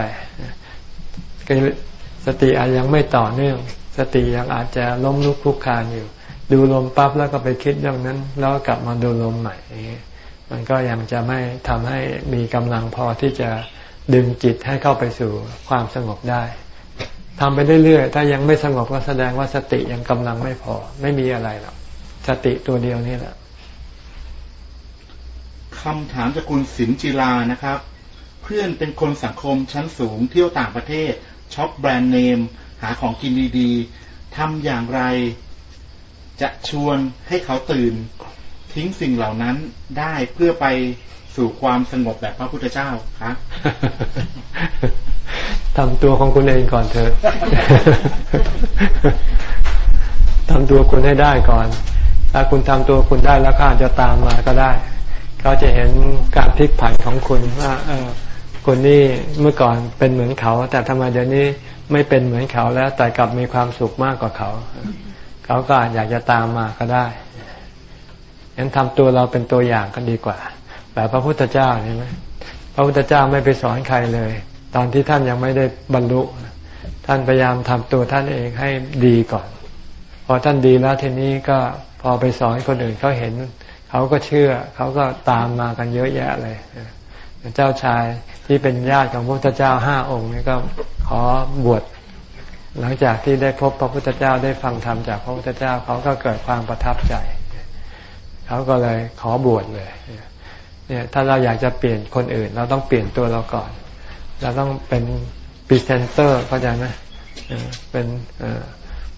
สติอาจยังไม่ต่อเนื่อง สติยังอาจจะล้มลุกคลุกคานอยู่ ดูลมปั๊บแล้วก็ไปคิดเรื่องนั้น แล้วกลับมาดูลมใหม่มันก็ยังจะไม่ทำให้มีกำลังพอที่จะดึงจิตให้เข้าไปสู่ความสงบได้ทำไปเรื่อยๆถ้ายังไม่สงบก็แสดงว่าสติยังกำลังไม่พอ ไม่มีอะไรหรอกสติตัวเดียวนี่แหละคำถามจากคุณสินจิลานะครับ เพื่อนเป็นคนสังคมชั้นสูงเที่ยวต่างประเทศ ช็อปแบรนด์เนม หาของกินดีๆทำอย่างไร จะชวนให้เขาตื่น ทิ้งสิ่งเหล่านั้นได้เพื่อไปสู่ความสงบแบบพระพุทธเจ้าครับทำตัวของคุณเองก่อนเถอะทำตัวคุณให้ได้ก่อน ถ้าคุณทำตัวคุณได้แล้วข้าจะตามมาก็ได้ เขาจะเห็นการพลิกผันของคุณว่าเออ คนนี้เมื่อก่อนเป็นเหมือนเขา แต่ทำไมเดี๋ยวนี้ไม่เป็นเหมือนเขาแล้ว แต่กลับมีความสุขมากกว่าเขา เขาก็อยากจะตามมาก็ได้งั้นทำตัวเราเป็นตัวอย่างกันดีกว่า แบบพระพุทธเจ้าใช่ไหมพระพุทธเจ้าไม่ไปสอนใครเลย ตอนที่ท่านยังไม่ได้บรรลุ ท่านพยายามทำตัวท่านเองให้ดีก่อน พอท่านดีแล้วทีนี้ก็พอไปสอนคนอื่นเขาเห็น เขาก็เชื่อ เขาก็ตามมากันเยอะแยะเลย เจ้าชาย ที่เป็นญาติของพระพุทธเจ้าห้าองค์นี่ก็ขอบวชหลังจากที่ได้พบพระพุทธเจ้าได้ฟังธรรมจากพระพุทธเจ้าเขาก็เกิดความประทับใจ เขาก็เลยขอบวชเลยเนี่ยถ้าเราอยากจะเปลี่ยนคนอื่น เราต้องเปลี่ยนตัวเราก่อน เราต้องเป็นพรีเซนเตอร์เข้าใจไหมเป็น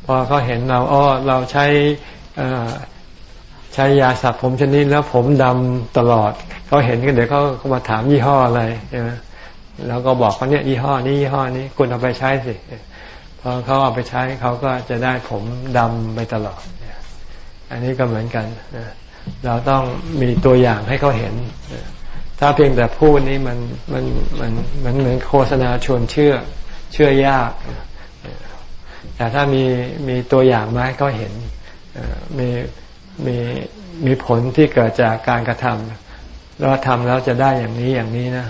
พอเขาเห็นเราอ้อเราใช้ ใช้ยาสระผมชนิดแล้วผมดำตลอดเขาเห็นกันเดี๋ยวเขาเขามาถามยี่ห้ออะไรใช่แล้วก็บอกเขาเนี่ยยี่ห้อนี้ยี่ห้อนี้คุณเอาไปใช้สิพอเขาเอาไปใช้เขาก็จะได้ผมดำไปตลอด อันนี้ก็เหมือนกันเราต้องมีตัวอย่างให้เขาเห็น ถ้าเพียงแต่พูดนี้มันมันมันมันเหมือนโฆษณาชวนเชื่อเชื่อยากแต่ถ้ามีมีตัวอย่างมาให้เขาเห็นมี มีมีผลที่เกิดจากการกระทำแล้วทำแล้วจะได้อย่างนี้อย่างนี้นะ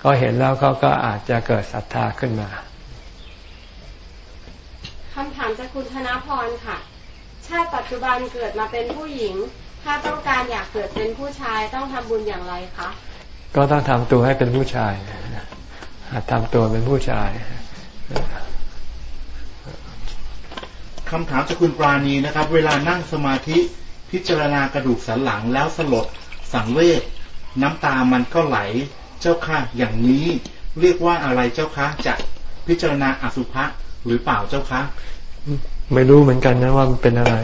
เขาเห็นแล้วเขาก็อาจจะเกิดศรัทธาขึ้นมาคำถามจากคุณธนพรค่ะ ชาติปัจจุบันเกิดมาเป็นผู้หญิง ถ้าต้องการอยากเกิดเป็นผู้ชายต้องทำบุญอย่างไรคะก็ต้องทำตัวให้เป็นผู้ชายหัดทำตัวเป็นผู้ชายคำถามจากคุณปราณีนะครับ เวลานั่งสมาธิ พิจารณากระดูกสันหลังแล้วสลดสังเวชน้ำตามันก็ไหลเจ้าค่ะ อย่างนี้เรียกว่าอะไรเจ้าคะจะพิจารณาอสุภะหรือเปล่าเจ้าคะไม่รู้เหมือนกันนะว่ามันเป็นอะไร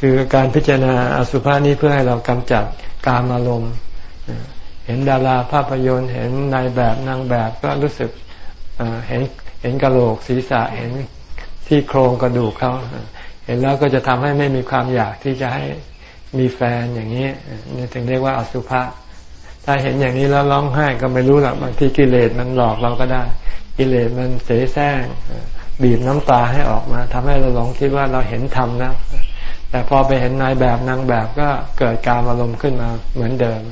คือการพิจารณาอสุภะนี้เพื่อให้เรากำจัดการอารมณ์เห็นดาราภาพยนตร์เห็นนายแบบนางแบบก็รู้สึกเห็นเห็นกระโหลกศีรษะเห็นที่โครงกระดูกเขา ห็นแล้วก็จะทำให้ไม่มีความอยากที่จะให้มีแฟนอย่างนี้นี่ถึงเรียกว่าอสุภะถ้าเห็นอย่างนี้แล้วร้องไห้ก็ไม่รู้หรอกบางทีกิเลสมันหลอกเราก็ได้ กิเลสมันเสแสร้งบีบน้ำตาให้ออกมาทำให้เราหลงคิดว่าเราเห็นธรรมนะแต่พอไปเห็นนายแบบนางแบบก็เกิดการอารมณ์ขึ้นมาเหมือนเดิม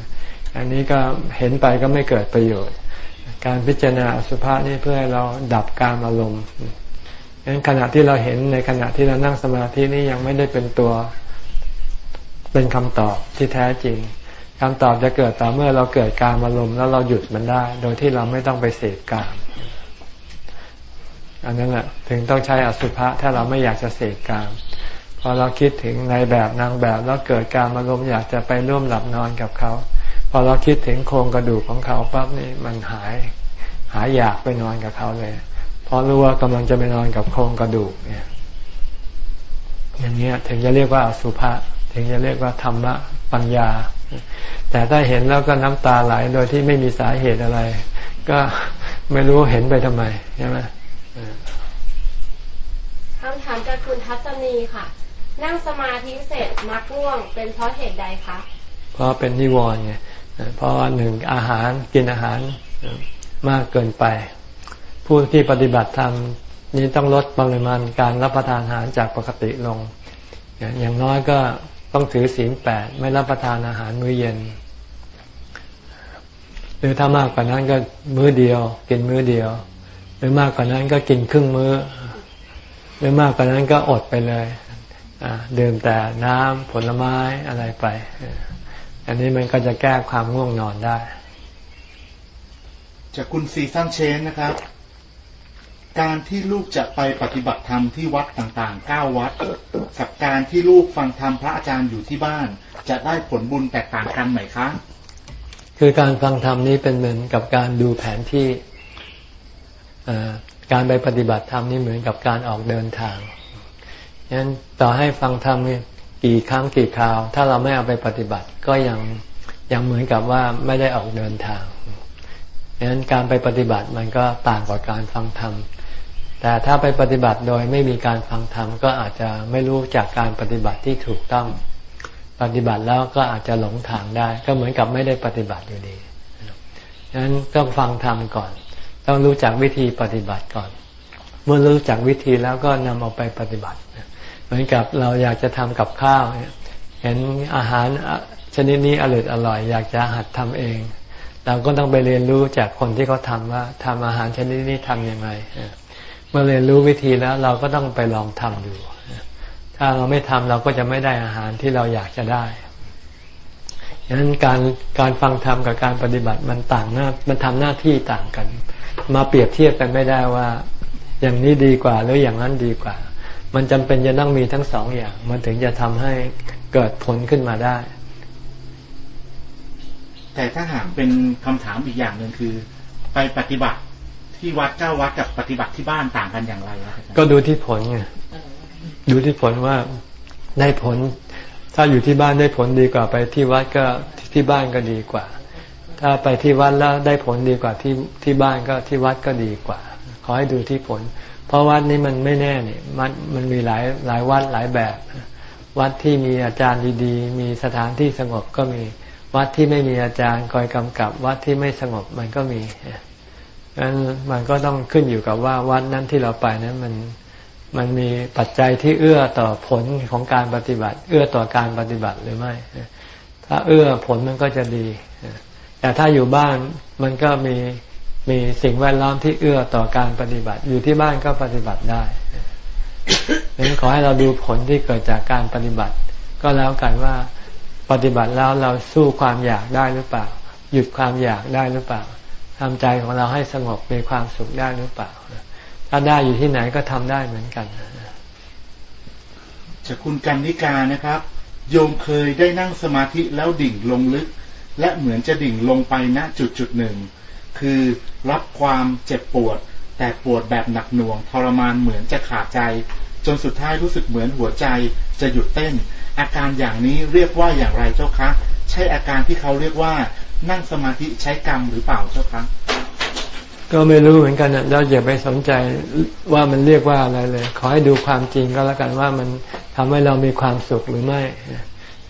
อันนี้ก็เห็นไปก็ไม่เกิดประโยชน์ การพิจารณาอสุภะนี่เพื่อให้เราดับการอารมณ์ งั้นขณะที่เราเห็นในขณะที่เรานั่งสมาธินี่ยังไม่ได้เป็นตัว เป็นคำตอบที่แท้จริงคำตอบจะเกิดต่อเมื่อเราเกิดการอารมณ์แล้วเราหยุดมันได้ โดยที่เราไม่ต้องไปเสพกามอันนั้นแหละถึงต้องใช้อสุภะถ้าเราไม่อยากจะเสพกามพอเราคิดถึงในแบบนางแบบแล้วเกิดการอารมณ์อยากจะไปร่วมหลับนอนกับเขา พอเราคิดถึงโครงกระดูกของเขาปั๊บนี่มันหาย หายอยากไปนอนกับเขาเลย เพราะรู้ว่ากำลังจะไปนอนกับโครงกระดูกเนี่ยอย่างนี้ถึงจะเรียกว่าอสุภะถึงจะเรียกว่าธรรมะปัญญา แต่ถ้าเห็นแล้วก็น้ำตาไหลโดยที่ไม่มีสาเหตุอะไร ก็ไม่รู้เห็นไปทำไมใช่ไหมคำถามจากคุณทัศนีค่ะ นั่งสมาธิเสร็จมักง่วง เป็นเพราะเหตุใดคะเพราะเป็นนิวรณ์ไงเพราะว่าหนึ่งอาหารกินอาหารมากเกินไป ผู้ที่ปฏิบัติธรรมนี้ต้องลดปริมาณการรับประทานอาหารจากปกติลง อย่างน้อยก็ต้องถือศีลแปดไม่รับประทานอาหารมื้อเย็น หรือถ้ามากกว่านั้นก็มื้อเดียว กินมื้อเดียว หรือมากกว่านั้นก็กินครึ่งมื้อ หรือมากกว่านั้นก็อดไปเลยดื่มแต่น้ำผลไม้อะไรไป อันนี้มันก็จะแก้ความง่วงนอนได้ จากคุณซีซันเชนนะครับ การที่ลูกจะไปปฏิบัติธรรมที่วัดต่างๆเก้าวัด กับการที่ลูกฟังธรรมพระอาจารย์อยู่ที่บ้าน จะได้ผลบุญแตกต่างกันไหมคะ คือการฟังธรรมนี้เป็นเหมือนกับการดูแผนที่ การไปปฏิบัติธรรมนี่เหมือนกับการออกเดินทางฉะนั้นต่อให้ฟังธรรมกี่ครั้งกี่คราว ถ้าเราไม่เอาไปปฏิบัติก็ยังยังเหมือนกับว่าไม่ได้ออกเดินทางฉะนั้นการไปปฏิบัติมันก็ต่างกว่าการฟังธรรม แต่ถ้าไปปฏิบัติโดยไม่มีการฟังธรรมก็อาจจะไม่รู้จากการปฏิบัติที่ถูกต้อง ปฏิบัติแล้วก็อาจจะหลงทางได้ ก็เหมือนกับไม่ได้ปฏิบัติอยู่ดีฉะนั้นต้องฟังธรรมก่อน ต้องรู้จักวิธีปฏิบัติก่อน เมื่อรู้จักวิธีแล้วก็นำเอาไปปฏิบัติ เหมือนกับเราอยากจะทำกับข้าวเห็นอาหารชนิดนี้อร่อยอร่อย อยากจะหัดทำเองเราก็ต้องไปเรียนรู้จากคนที่เขาทาว่าทำอาหารชนิดนี้ทำยังไง เมื่อเรียนรู้วิธีแล้วเราก็ต้องไปลองทำดู ถ้าเราไม่ทำเราก็จะไม่ได้อาหารที่เราอยากจะได้ฉะนั้นการการฟังธรรมกับการปฏิบัติมันต่างหน้ามันทำหน้าที่ต่างกัน มาเปรียบเทียบกันไม่ได้ว่า อย่างนี้ดีกว่าหรืออย่างนั้นดีกว่า มันจำเป็นจะต้องมีทั้งสองอย่าง มันถึงจะทำให้เกิดผลขึ้นมาได้ แต่ถ้าหากเป็นคำถามอีกอย่างหนึ่งคือ ไปปฏิบัติ ที่วัดเจ้าวัดกับปฏิบัติที่บ้านต่างกันอย่างไรครับก็ดูที่ผลไงดูที่ผลว่าได้ผล ถ้าอยู่ที่บ้านได้ผลดีกว่าไปที่วัดก็ที่บ้านก็ดีกว่า ถ้าไปที่วัดแล้วได้ผลดีกว่าที่ที่บ้านก็ที่วัดก็ดีกว่า ขอให้ดูที่ผล เพราะวัดนี้มันไม่แน่เนี่ยมันมันมีหลายหลายวัดหลายแบบ วัดที่มีอาจารย์ดีๆ มีสถานที่สงบก็มี วัดที่ไม่มีอาจารย์คอยกำกับ วัดที่ไม่สงบมันก็มี งั้นมันก็ต้องขึ้นอยู่กับว่าวัดนั้นที่เราไปนั้นมันมันมีปัจจัยที่เอื้อต่อผลของการปฏิบัติ เอื้อต่อการปฏิบัติหรือไม่ ถ้าเอื้อผลมันก็จะดี แต่ถ้าอยู่บ้านมันก็มีมีสิ่งแวดล้อมที่เอื้อต่อการปฏิบัติ อยู่ที่บ้านก็ปฏิบัติได้ดังนั้นขอให้เราดูผลที่เกิดจากการปฏิบัติ ก็แล้วกันว่าปฏิบัติแล้วเราสู้ความอยากได้หรือเปล่า หยุดความอยากได้หรือเปล่า ทำใจของเราให้สงบมีความสุขได้หรือเปล่า ถ้าได้อยู่ที่ไหนก็ทำได้เหมือนกันจากคุณกันนิกานะครับ โยมเคยได้นั่งสมาธิแล้วดิ่งลงลึก และเหมือนจะดิ่งลงไปณจุดจุดหนึ่ง คือรับความเจ็บปวด แต่ปวดแบบหนักหน่วงทรมานเหมือนจะขาดใจ จนสุดท้ายรู้สึกเหมือนหัวใจจะหยุดเต้น อาการอย่างนี้เรียกว่าอย่างไรเจ้าคะ ใช่อาการที่เขาเรียกว่า นั่งสมาธิใช้กรรมหรือเปล่าเจ้าคะก็ไม่รู้เหมือนกันเราอย่าไปสนใจว่ามันเรียกว่าอะไรเลย ขอให้ดูความจริงก็แล้วกันว่ามันทำให้เรามีความสุขหรือไม่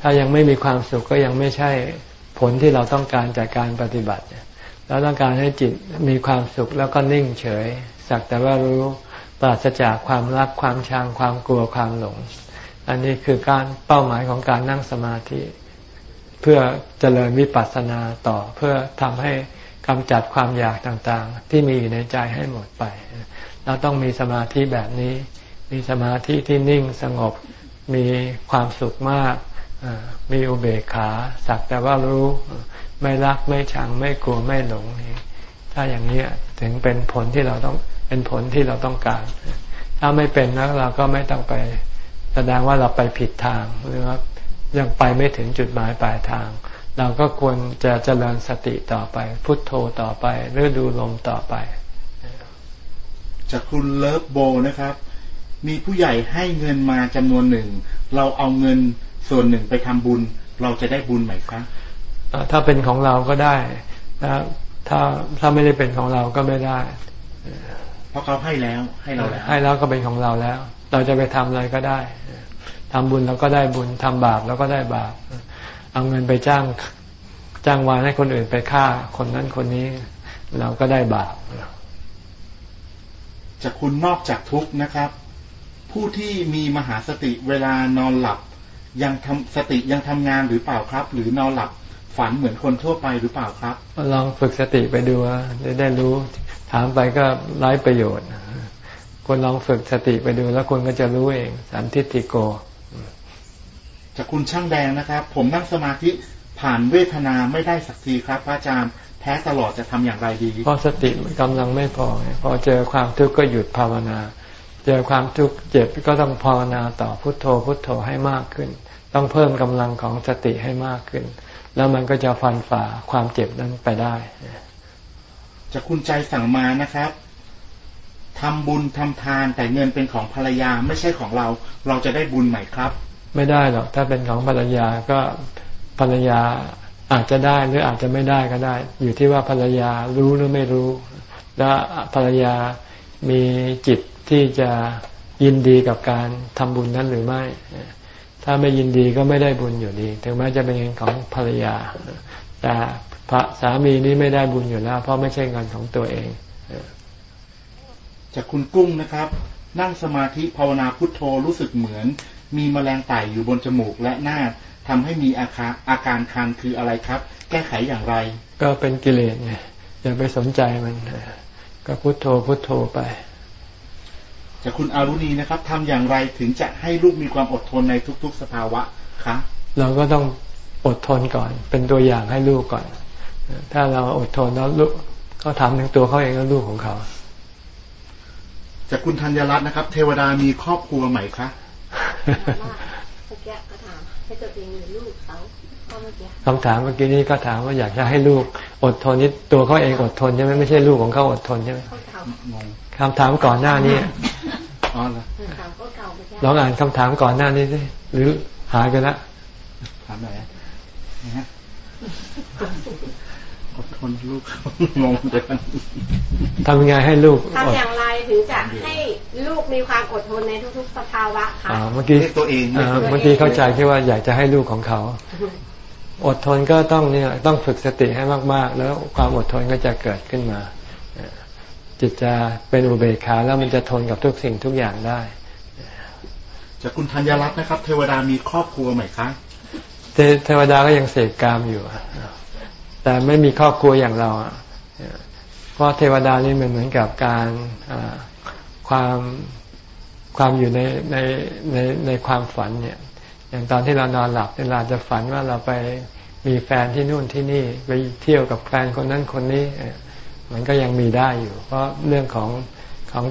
ถ้ายังไม่มีความสุขก็ยังไม่ใช่ผลที่เราต้องการจากการปฏิบัติเราต้องการให้จิตมีความสุขแล้วก็นิ่งเฉย สักแต่ว่ารู้ปราศจากความรักความชังความกลัวความหลง อันนี้คือการเป้าหมายของการนั่งสมาธิ พื่อเจริญวิปัสสนาต่อเพื่อทำให้กำจัดความอยากต่างๆ ที่มีอยู่ในใจให้หมดไป เราต้องมีสมาธิแบบนี้ มีสมาธิที่นิ่งสงบมีความสุขมาก มีอุเบกขาสักแต่ว่ารู้ไม่รักไม่ชังไม่กลัวไม่หลงนี่ถ้าอย่างนี้ถึงเป็นผลที่เราต้องเป็นผลที่เราต้องการ ถ้าไม่เป็นแล้วเราก็ไม่ต้องไปแสดงว่าเราไปผิดทางหรือว่า ยังไปไม่ถึงจุดหมายปลายทาง เราก็ควรจะเจริญสติต่อไป พุทโธต่อไปหรือดูลมต่อไป จากคุณเลิฟโบนะครับ มีผู้ใหญ่ให้เงินมาจำนวนหนึ่ง เราเอาเงินส่วนหนึ่งไปทำบุญ เราจะได้บุญไหมครับถ้าเป็นของเราก็ได้ถ้าถ้าถ้าไม่ได้เป็นของเราก็ไม่ได้ เพราะเขาให้แล้ว ให้เราแล้วให้แล้วก็เป็นของเราแล้ว เราจะไปทำอะไรก็ได้ ทำบุญเราก็ได้บุญทำบาปเราก็ได้บาป เอาเงินไปจ้างจ้างวานให้คนอื่นไปฆ่า คนนั้นคนนี้เราก็ได้บาปจากคุณนอกจากทุกนะครับ ผู้ที่มีมหาสติเวลานอนหลับ ยังทำสติยังทำงานหรือเปล่าครับ หรือนอนหลับฝันเหมือนคนทั่วไปหรือเปล่าครับ ลองฝึกสติไปดูจะได้รู้ ถามไปก็ไร้ประโยชน์คนลองฝึกสติไปดูแล้วคนก็จะรู้เองสันทิติโก จากคุณช่างแดงนะครับ ผมนั่งสมาธิผ่านเวทนาไม่ได้สักทีครับพระอาจารย์แพ้ตลอดจะทำอย่างไรดีเพราะสติกำลังไม่พอพอเจอความทุกข์ก็หยุดภาวนา เจอความทุกข์เจ็บก็ต้องภาวนาต่อพุทโธพุทโธให้มากขึ้น ต้องเพิ่มกำลังของสติให้มากขึ้น แล้วมันก็จะฟันฝ่าความเจ็บนั้นไปได้จากคุณใจสั่งมานะครับทำบุญทำทานแต่เงินเป็นของภรรยาไม่ใช่ของเรา เราจะได้บุญไหมครับ ไม่ได้หรอกถ้าเป็นของภรรยาก็ภรรยาอาจจะได้หรืออาจจะไม่ได้ก็ได้ อยู่ที่ว่าภรรยารู้หรือไม่รู้ และภรรยามีจิตที่จะยินดีกับการทำบุญนั้นหรือไม่ ถ้าไม่ยินดีก็ไม่ได้บุญอยู่ดี ถึงแม้จะเป็นเงินของภรรยา แต่พระสามีนี้ไม่ได้บุญอยู่แล้ว เพราะไม่ใช่เงินของตัวเอง จากคุณกุ้งนะครับ นั่งสมาธิภาวนาพุทโธรู้สึกเหมือน มีแมลงไต่อยู่บนจมูกและหน้าทำให้มีอาการอาการคันคืออะไรครับ แก้ไขอย่างไร ก็เป็นกิเลสไงอย่าไปสนใจมันก็พุโทโธพุโทโธไปจากคุณอารุณีนะครับทำอย่างไรถึงจะให้ลูกมีความอดทนในทุก ๆ สภาวะคะเราก็ต้องอดทนก่อน เป็นตัวอย่างให้ลูกก่อน ถ้าเราอดทนแล้วลูกเขาทำถึงตัวเขาเองแล้วลูกของเขาจากคุณธัญรัตน์นะครับ เทวดามีครอบครัวใหม่คะ เมื่อกี้ก็ถามให้ตัวเองหรือลูกเขาคำถามเมื่อกี้นี้ก็ถามว่าอยากจะให้ลูกอดทนนี่ตัวเขาเองอดทนใช่ไหมไม่ใช่ลูกของเขาอดทนใช่ไหมคำถามก่อนหน้านี้ลองอ่านคำถามก่อนหน้านี้สิหรือหายไปละถามไหน อดทนลูกงงเลยทำยังไงให้ลูกทำอย่างไรถึงจะให้ลูกมีความอดทนในทุกๆสภาวะค่ะเมื่อกี้ตัวเองเมื่อกี้เข้าใจแค่ว่าอยากจะให้ลูกของเขา อดทนก็ต้องเนี่ยต้องฝึกสติให้มาก ๆ แล้วความอดทนก็จะเกิดขึ้นมาจิตจะเป็นอุเบกขาแล้วมันจะทนกับทุกสิ่งทุกอย่างได้จากคุณธัญรัตน์นะครับ เทวดามีครอบครัวไหมคะเทวดาก็ยังเสกกามอยู่ แต่ไม่มีครอบครัวอย่างเราเพราะเทวดานี่มันเหมือนกับการความความอยู่ในในในในความฝันเนี่ย อย่างตอนที่เรานอนหลับเราจะฝันว่าเราไปมีแฟนที่นู่นที่นี่ไปเที่ยวกับแฟนคนนั้นคนนี้มันก็ยังมีได้อยู่ เพราะเรื่องของของ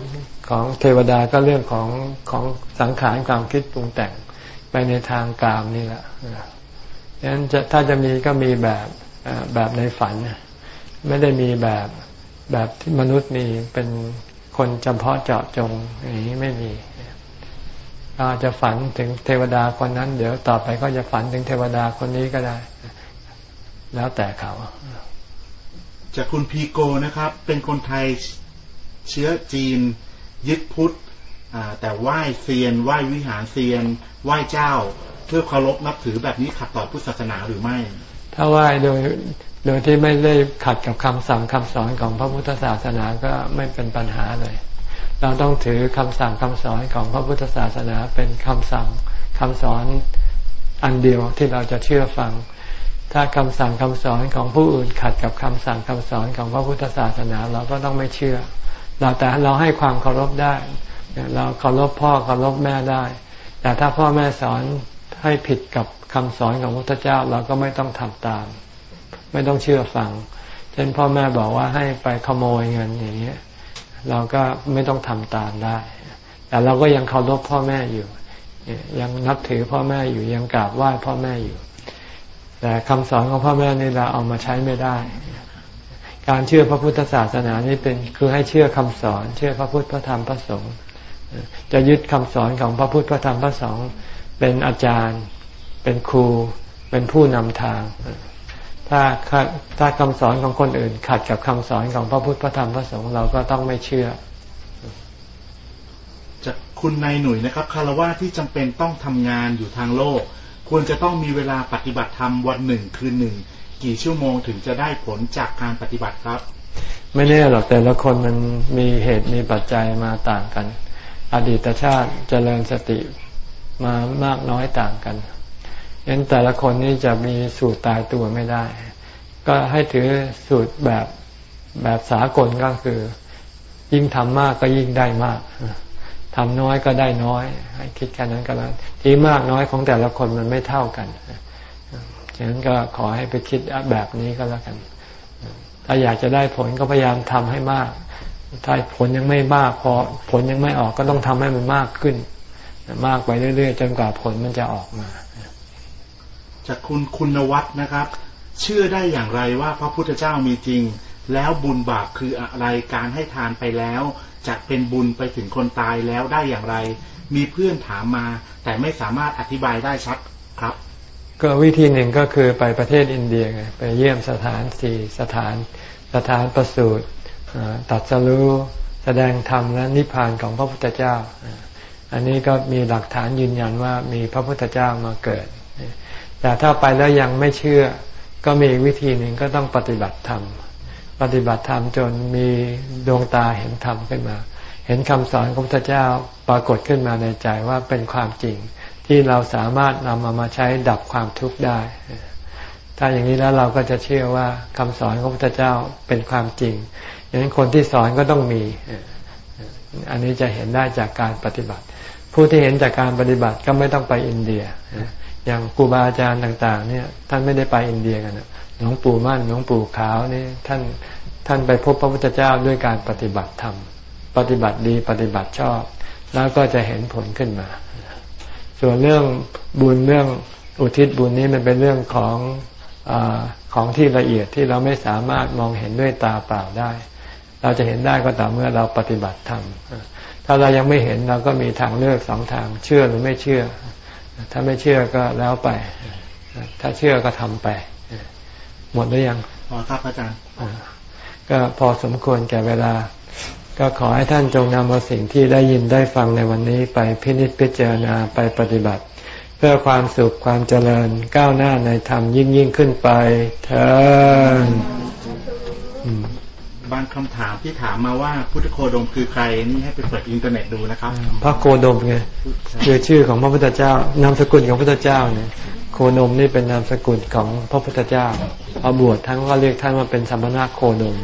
ของเทวดาก็เรื่องของของสังขารความคิดปรุงแต่งไปในทางกามนี่แหละดังนั้นจะถ้าจะมีก็มีแบบ แบบในฝัน ไม่ได้มีแบบแบบที่มนุษย์มีเป็นคนจำเพาะเจาะจงอย่างนี้ไม่มีอาจจะฝันถึงเทวดาคนนั้น เดี๋ยวต่อไปก็จะฝันถึงเทวดาคนนี้ก็ได้ แล้วแต่เขา จากคุณพีโกนะครับ เป็นคนไทยเชื้อจีน ยึดพุทธแต่ไหว้เซียนไหว้วิหารเซียนไหว้เจ้า เพื่อเคารพนับถือแบบนี้ขัดต่อพุทธศาสนาหรือไม่ ถ้าไหว้โดยโดยที่ไม่ได้ขัดกับคำสั่งคำสอนของพระพุทธศาสนาก็ไม่เป็นปัญหาเลย เราต้องถือคำสั่งคำสอนของพระพุทธศาสนาเป็นคำสั่งคำสอนอันเดียวที่เราจะเชื่อฟัง ถ้าคำสั่งคำสอนของผู้อื่นขัดกับคำสั่งคำสอนของพระพุทธศาสนาเราก็ต้องไม่เชื่อ เราแต่เราให้ความเคารพได้ เราเคารพพ่อเคารพแม่ได้ แต่ถ้าพ่อแม่สอนให้ผิดกับ คำสอนของพระพุทธเจ้าเราก็ไม่ต้องทำตาม ไม่ต้องเชื่อฟัง เช่นพ่อแม่บอกว่าให้ไปขโมยเงินอย่างเงี้ยเราก็ไม่ต้องทำตามได้ แต่เราก็ยังเคารพพ่อแม่อยู่ ยังนับถือพ่อแม่อยู่ยังกราบไหว้พ่อแม่อยู่ แต่คำสอนของพ่อแม่นี่เราเอามาใช้ไม่ได้ การเชื่อพระพุทธศาสนานี่เป็นคือให้เชื่อคำสอน เชื่อพระพุทธพระธรรมพระสงฆ์จะยึดคำสอนของพระพุทธพระธรรมพระสงฆ์เป็นอาจารย์ เป็นครู เป็นผู้นำทาง ถ้าถ้าคำสอนของคนอื่น ขัดกับคำสอนของพระพุทธพระธรรมพระสงฆ์เราก็ต้องไม่เชื่อจากคุณนายหนุ่ยนะครับคารวะที่จำเป็นต้องทำงานอยู่ทางโลก ควรจะต้องมีเวลาปฏิบัติธรรมวันหนึ่งคืนหนึ่ง กี่ชั่วโมงถึงจะได้ผลจากการปฏิบัติครับ ไม่แน่หรอกแต่ละคนมันมีเหตุมีปัจจัยมาต่างกัน อดีตชาติเจริญสติมามากน้อยต่างกัน ยันแต่ละคนนี่จะมีสูตรตายตัวไม่ได้ ก็ให้ถือสูตรแบบแบบสากลก็คือ ยิ่งทำมากก็ยิ่งได้มากทำน้อยก็ได้น้อย ให้คิดแค่นั้นก็แล้วที่มากน้อยของแต่ละคนมันไม่เท่ากันฉะนั้นก็ขอให้ไปคิดแบบนี้ก็แล้วกัน ถ้าอยากจะได้ผลก็พยายามทำให้มาก ถ้าผลยังไม่มากพอผลยังไม่ออกก็ต้องทำให้มันมากขึ้น มากไปเรื่อยๆจนกว่าผลมันจะออกมา จากคุณคุณวัฒนะครับ เชื่อได้อย่างไรว่าพระพุทธเจ้ามีจริง แล้วบุญบาปคืออะไรการให้ทานไปแล้วจะเป็นบุญไปถึงคนตายแล้วได้อย่างไร มีเพื่อนถามมา แต่ไม่สามารถอธิบายได้ชัดครับ ก็วิธีหนึ่งก็คือไปประเทศอินเดียไงไปเยี่ยมสถานสี่สถานสถานประสูตรตัดสรู้แสดงธรรมและนิพพานของพระพุทธเจ้า อันนี้ก็มีหลักฐานยืนยันว่ามีพระพุทธเจ้ามาเกิด แต่ถ้าไปแล้วยังไม่เชื่อ ก็มีวิธีหนึ่งก็ต้องปฏิบัติธรรม ปฏิบัติธรรมจนมีดวงตาเห็นธรรมขึ้นมา เห็นคำสอนของพระเจ้าปรากฏขึ้นมาในใจว่าเป็นความจริง ที่เราสามารถนำมามาใช้ดับความทุกข์ได้ ถ้าอย่างนี้แล้วเราก็จะเชื่อว่าคำสอนของพระเจ้าเป็นความจริงอย่างนั้นคนที่สอนก็ต้องมี อันนี้จะเห็นได้จากการปฏิบัติ ผู้ที่เห็นจากการปฏิบัติก็ไม่ต้องไปอินเดีย อย่างครูบาอาจารย์ต่าง ๆ เนี่ย ท่านไม่ได้ไปอินเดียกันหลวงปู่มั่นหลวงปู่ขาวนี่ท่านท่านไปพบพระพุทธเจ้าด้วยการปฏิบัติธรรม ปฏิบัติดีปฏิบัติชอบ แล้วก็จะเห็นผลขึ้นมา ส่วนเรื่องบุญเรื่องอุทิศบุญนี้มันเป็นเรื่องของอของที่ละเอียดที่เราไม่สามารถมองเห็นด้วยตาเปล่าได้ เราจะเห็นได้ก็ต่อเมื่อเราปฏิบัติธรรมถ้าเรายังไม่เห็นเราก็มีทางเลือกสองทางเชื่อหรือไม่เชื่อ ถ้าไม่เชื่อก็แล้วไป ถ้าเชื่อก็ทำไป หมดหรือยังพอครับอาจารย์ก็พอสมควรแก่เวลา ก็ขอให้ท่านจงนำเอาสิ่งที่ได้ยินได้ฟังในวันนี้ไปพินิจพิจารณาไปปฏิบัติ เพื่อความสุขความเจริญก้าวหน้าในธรรมยิ่งยิ่งขึ้นไปเถิด บางคำถามที่ถามมาว่าพุทธโคดมคือใครนี่ให้ไปเปิดอินเทอร์เน็ตดูนะครับ พระโคดมไงคือชื่อของพระพุทธเจ้านามสกุลของพระพุทธเจ้าเนี่ยโคนมนี่เป็นนามสกุลของพระพุทธเจ้าเอาบวชท่านก็เรียกท่านว่าเป็นสัมมาโคดม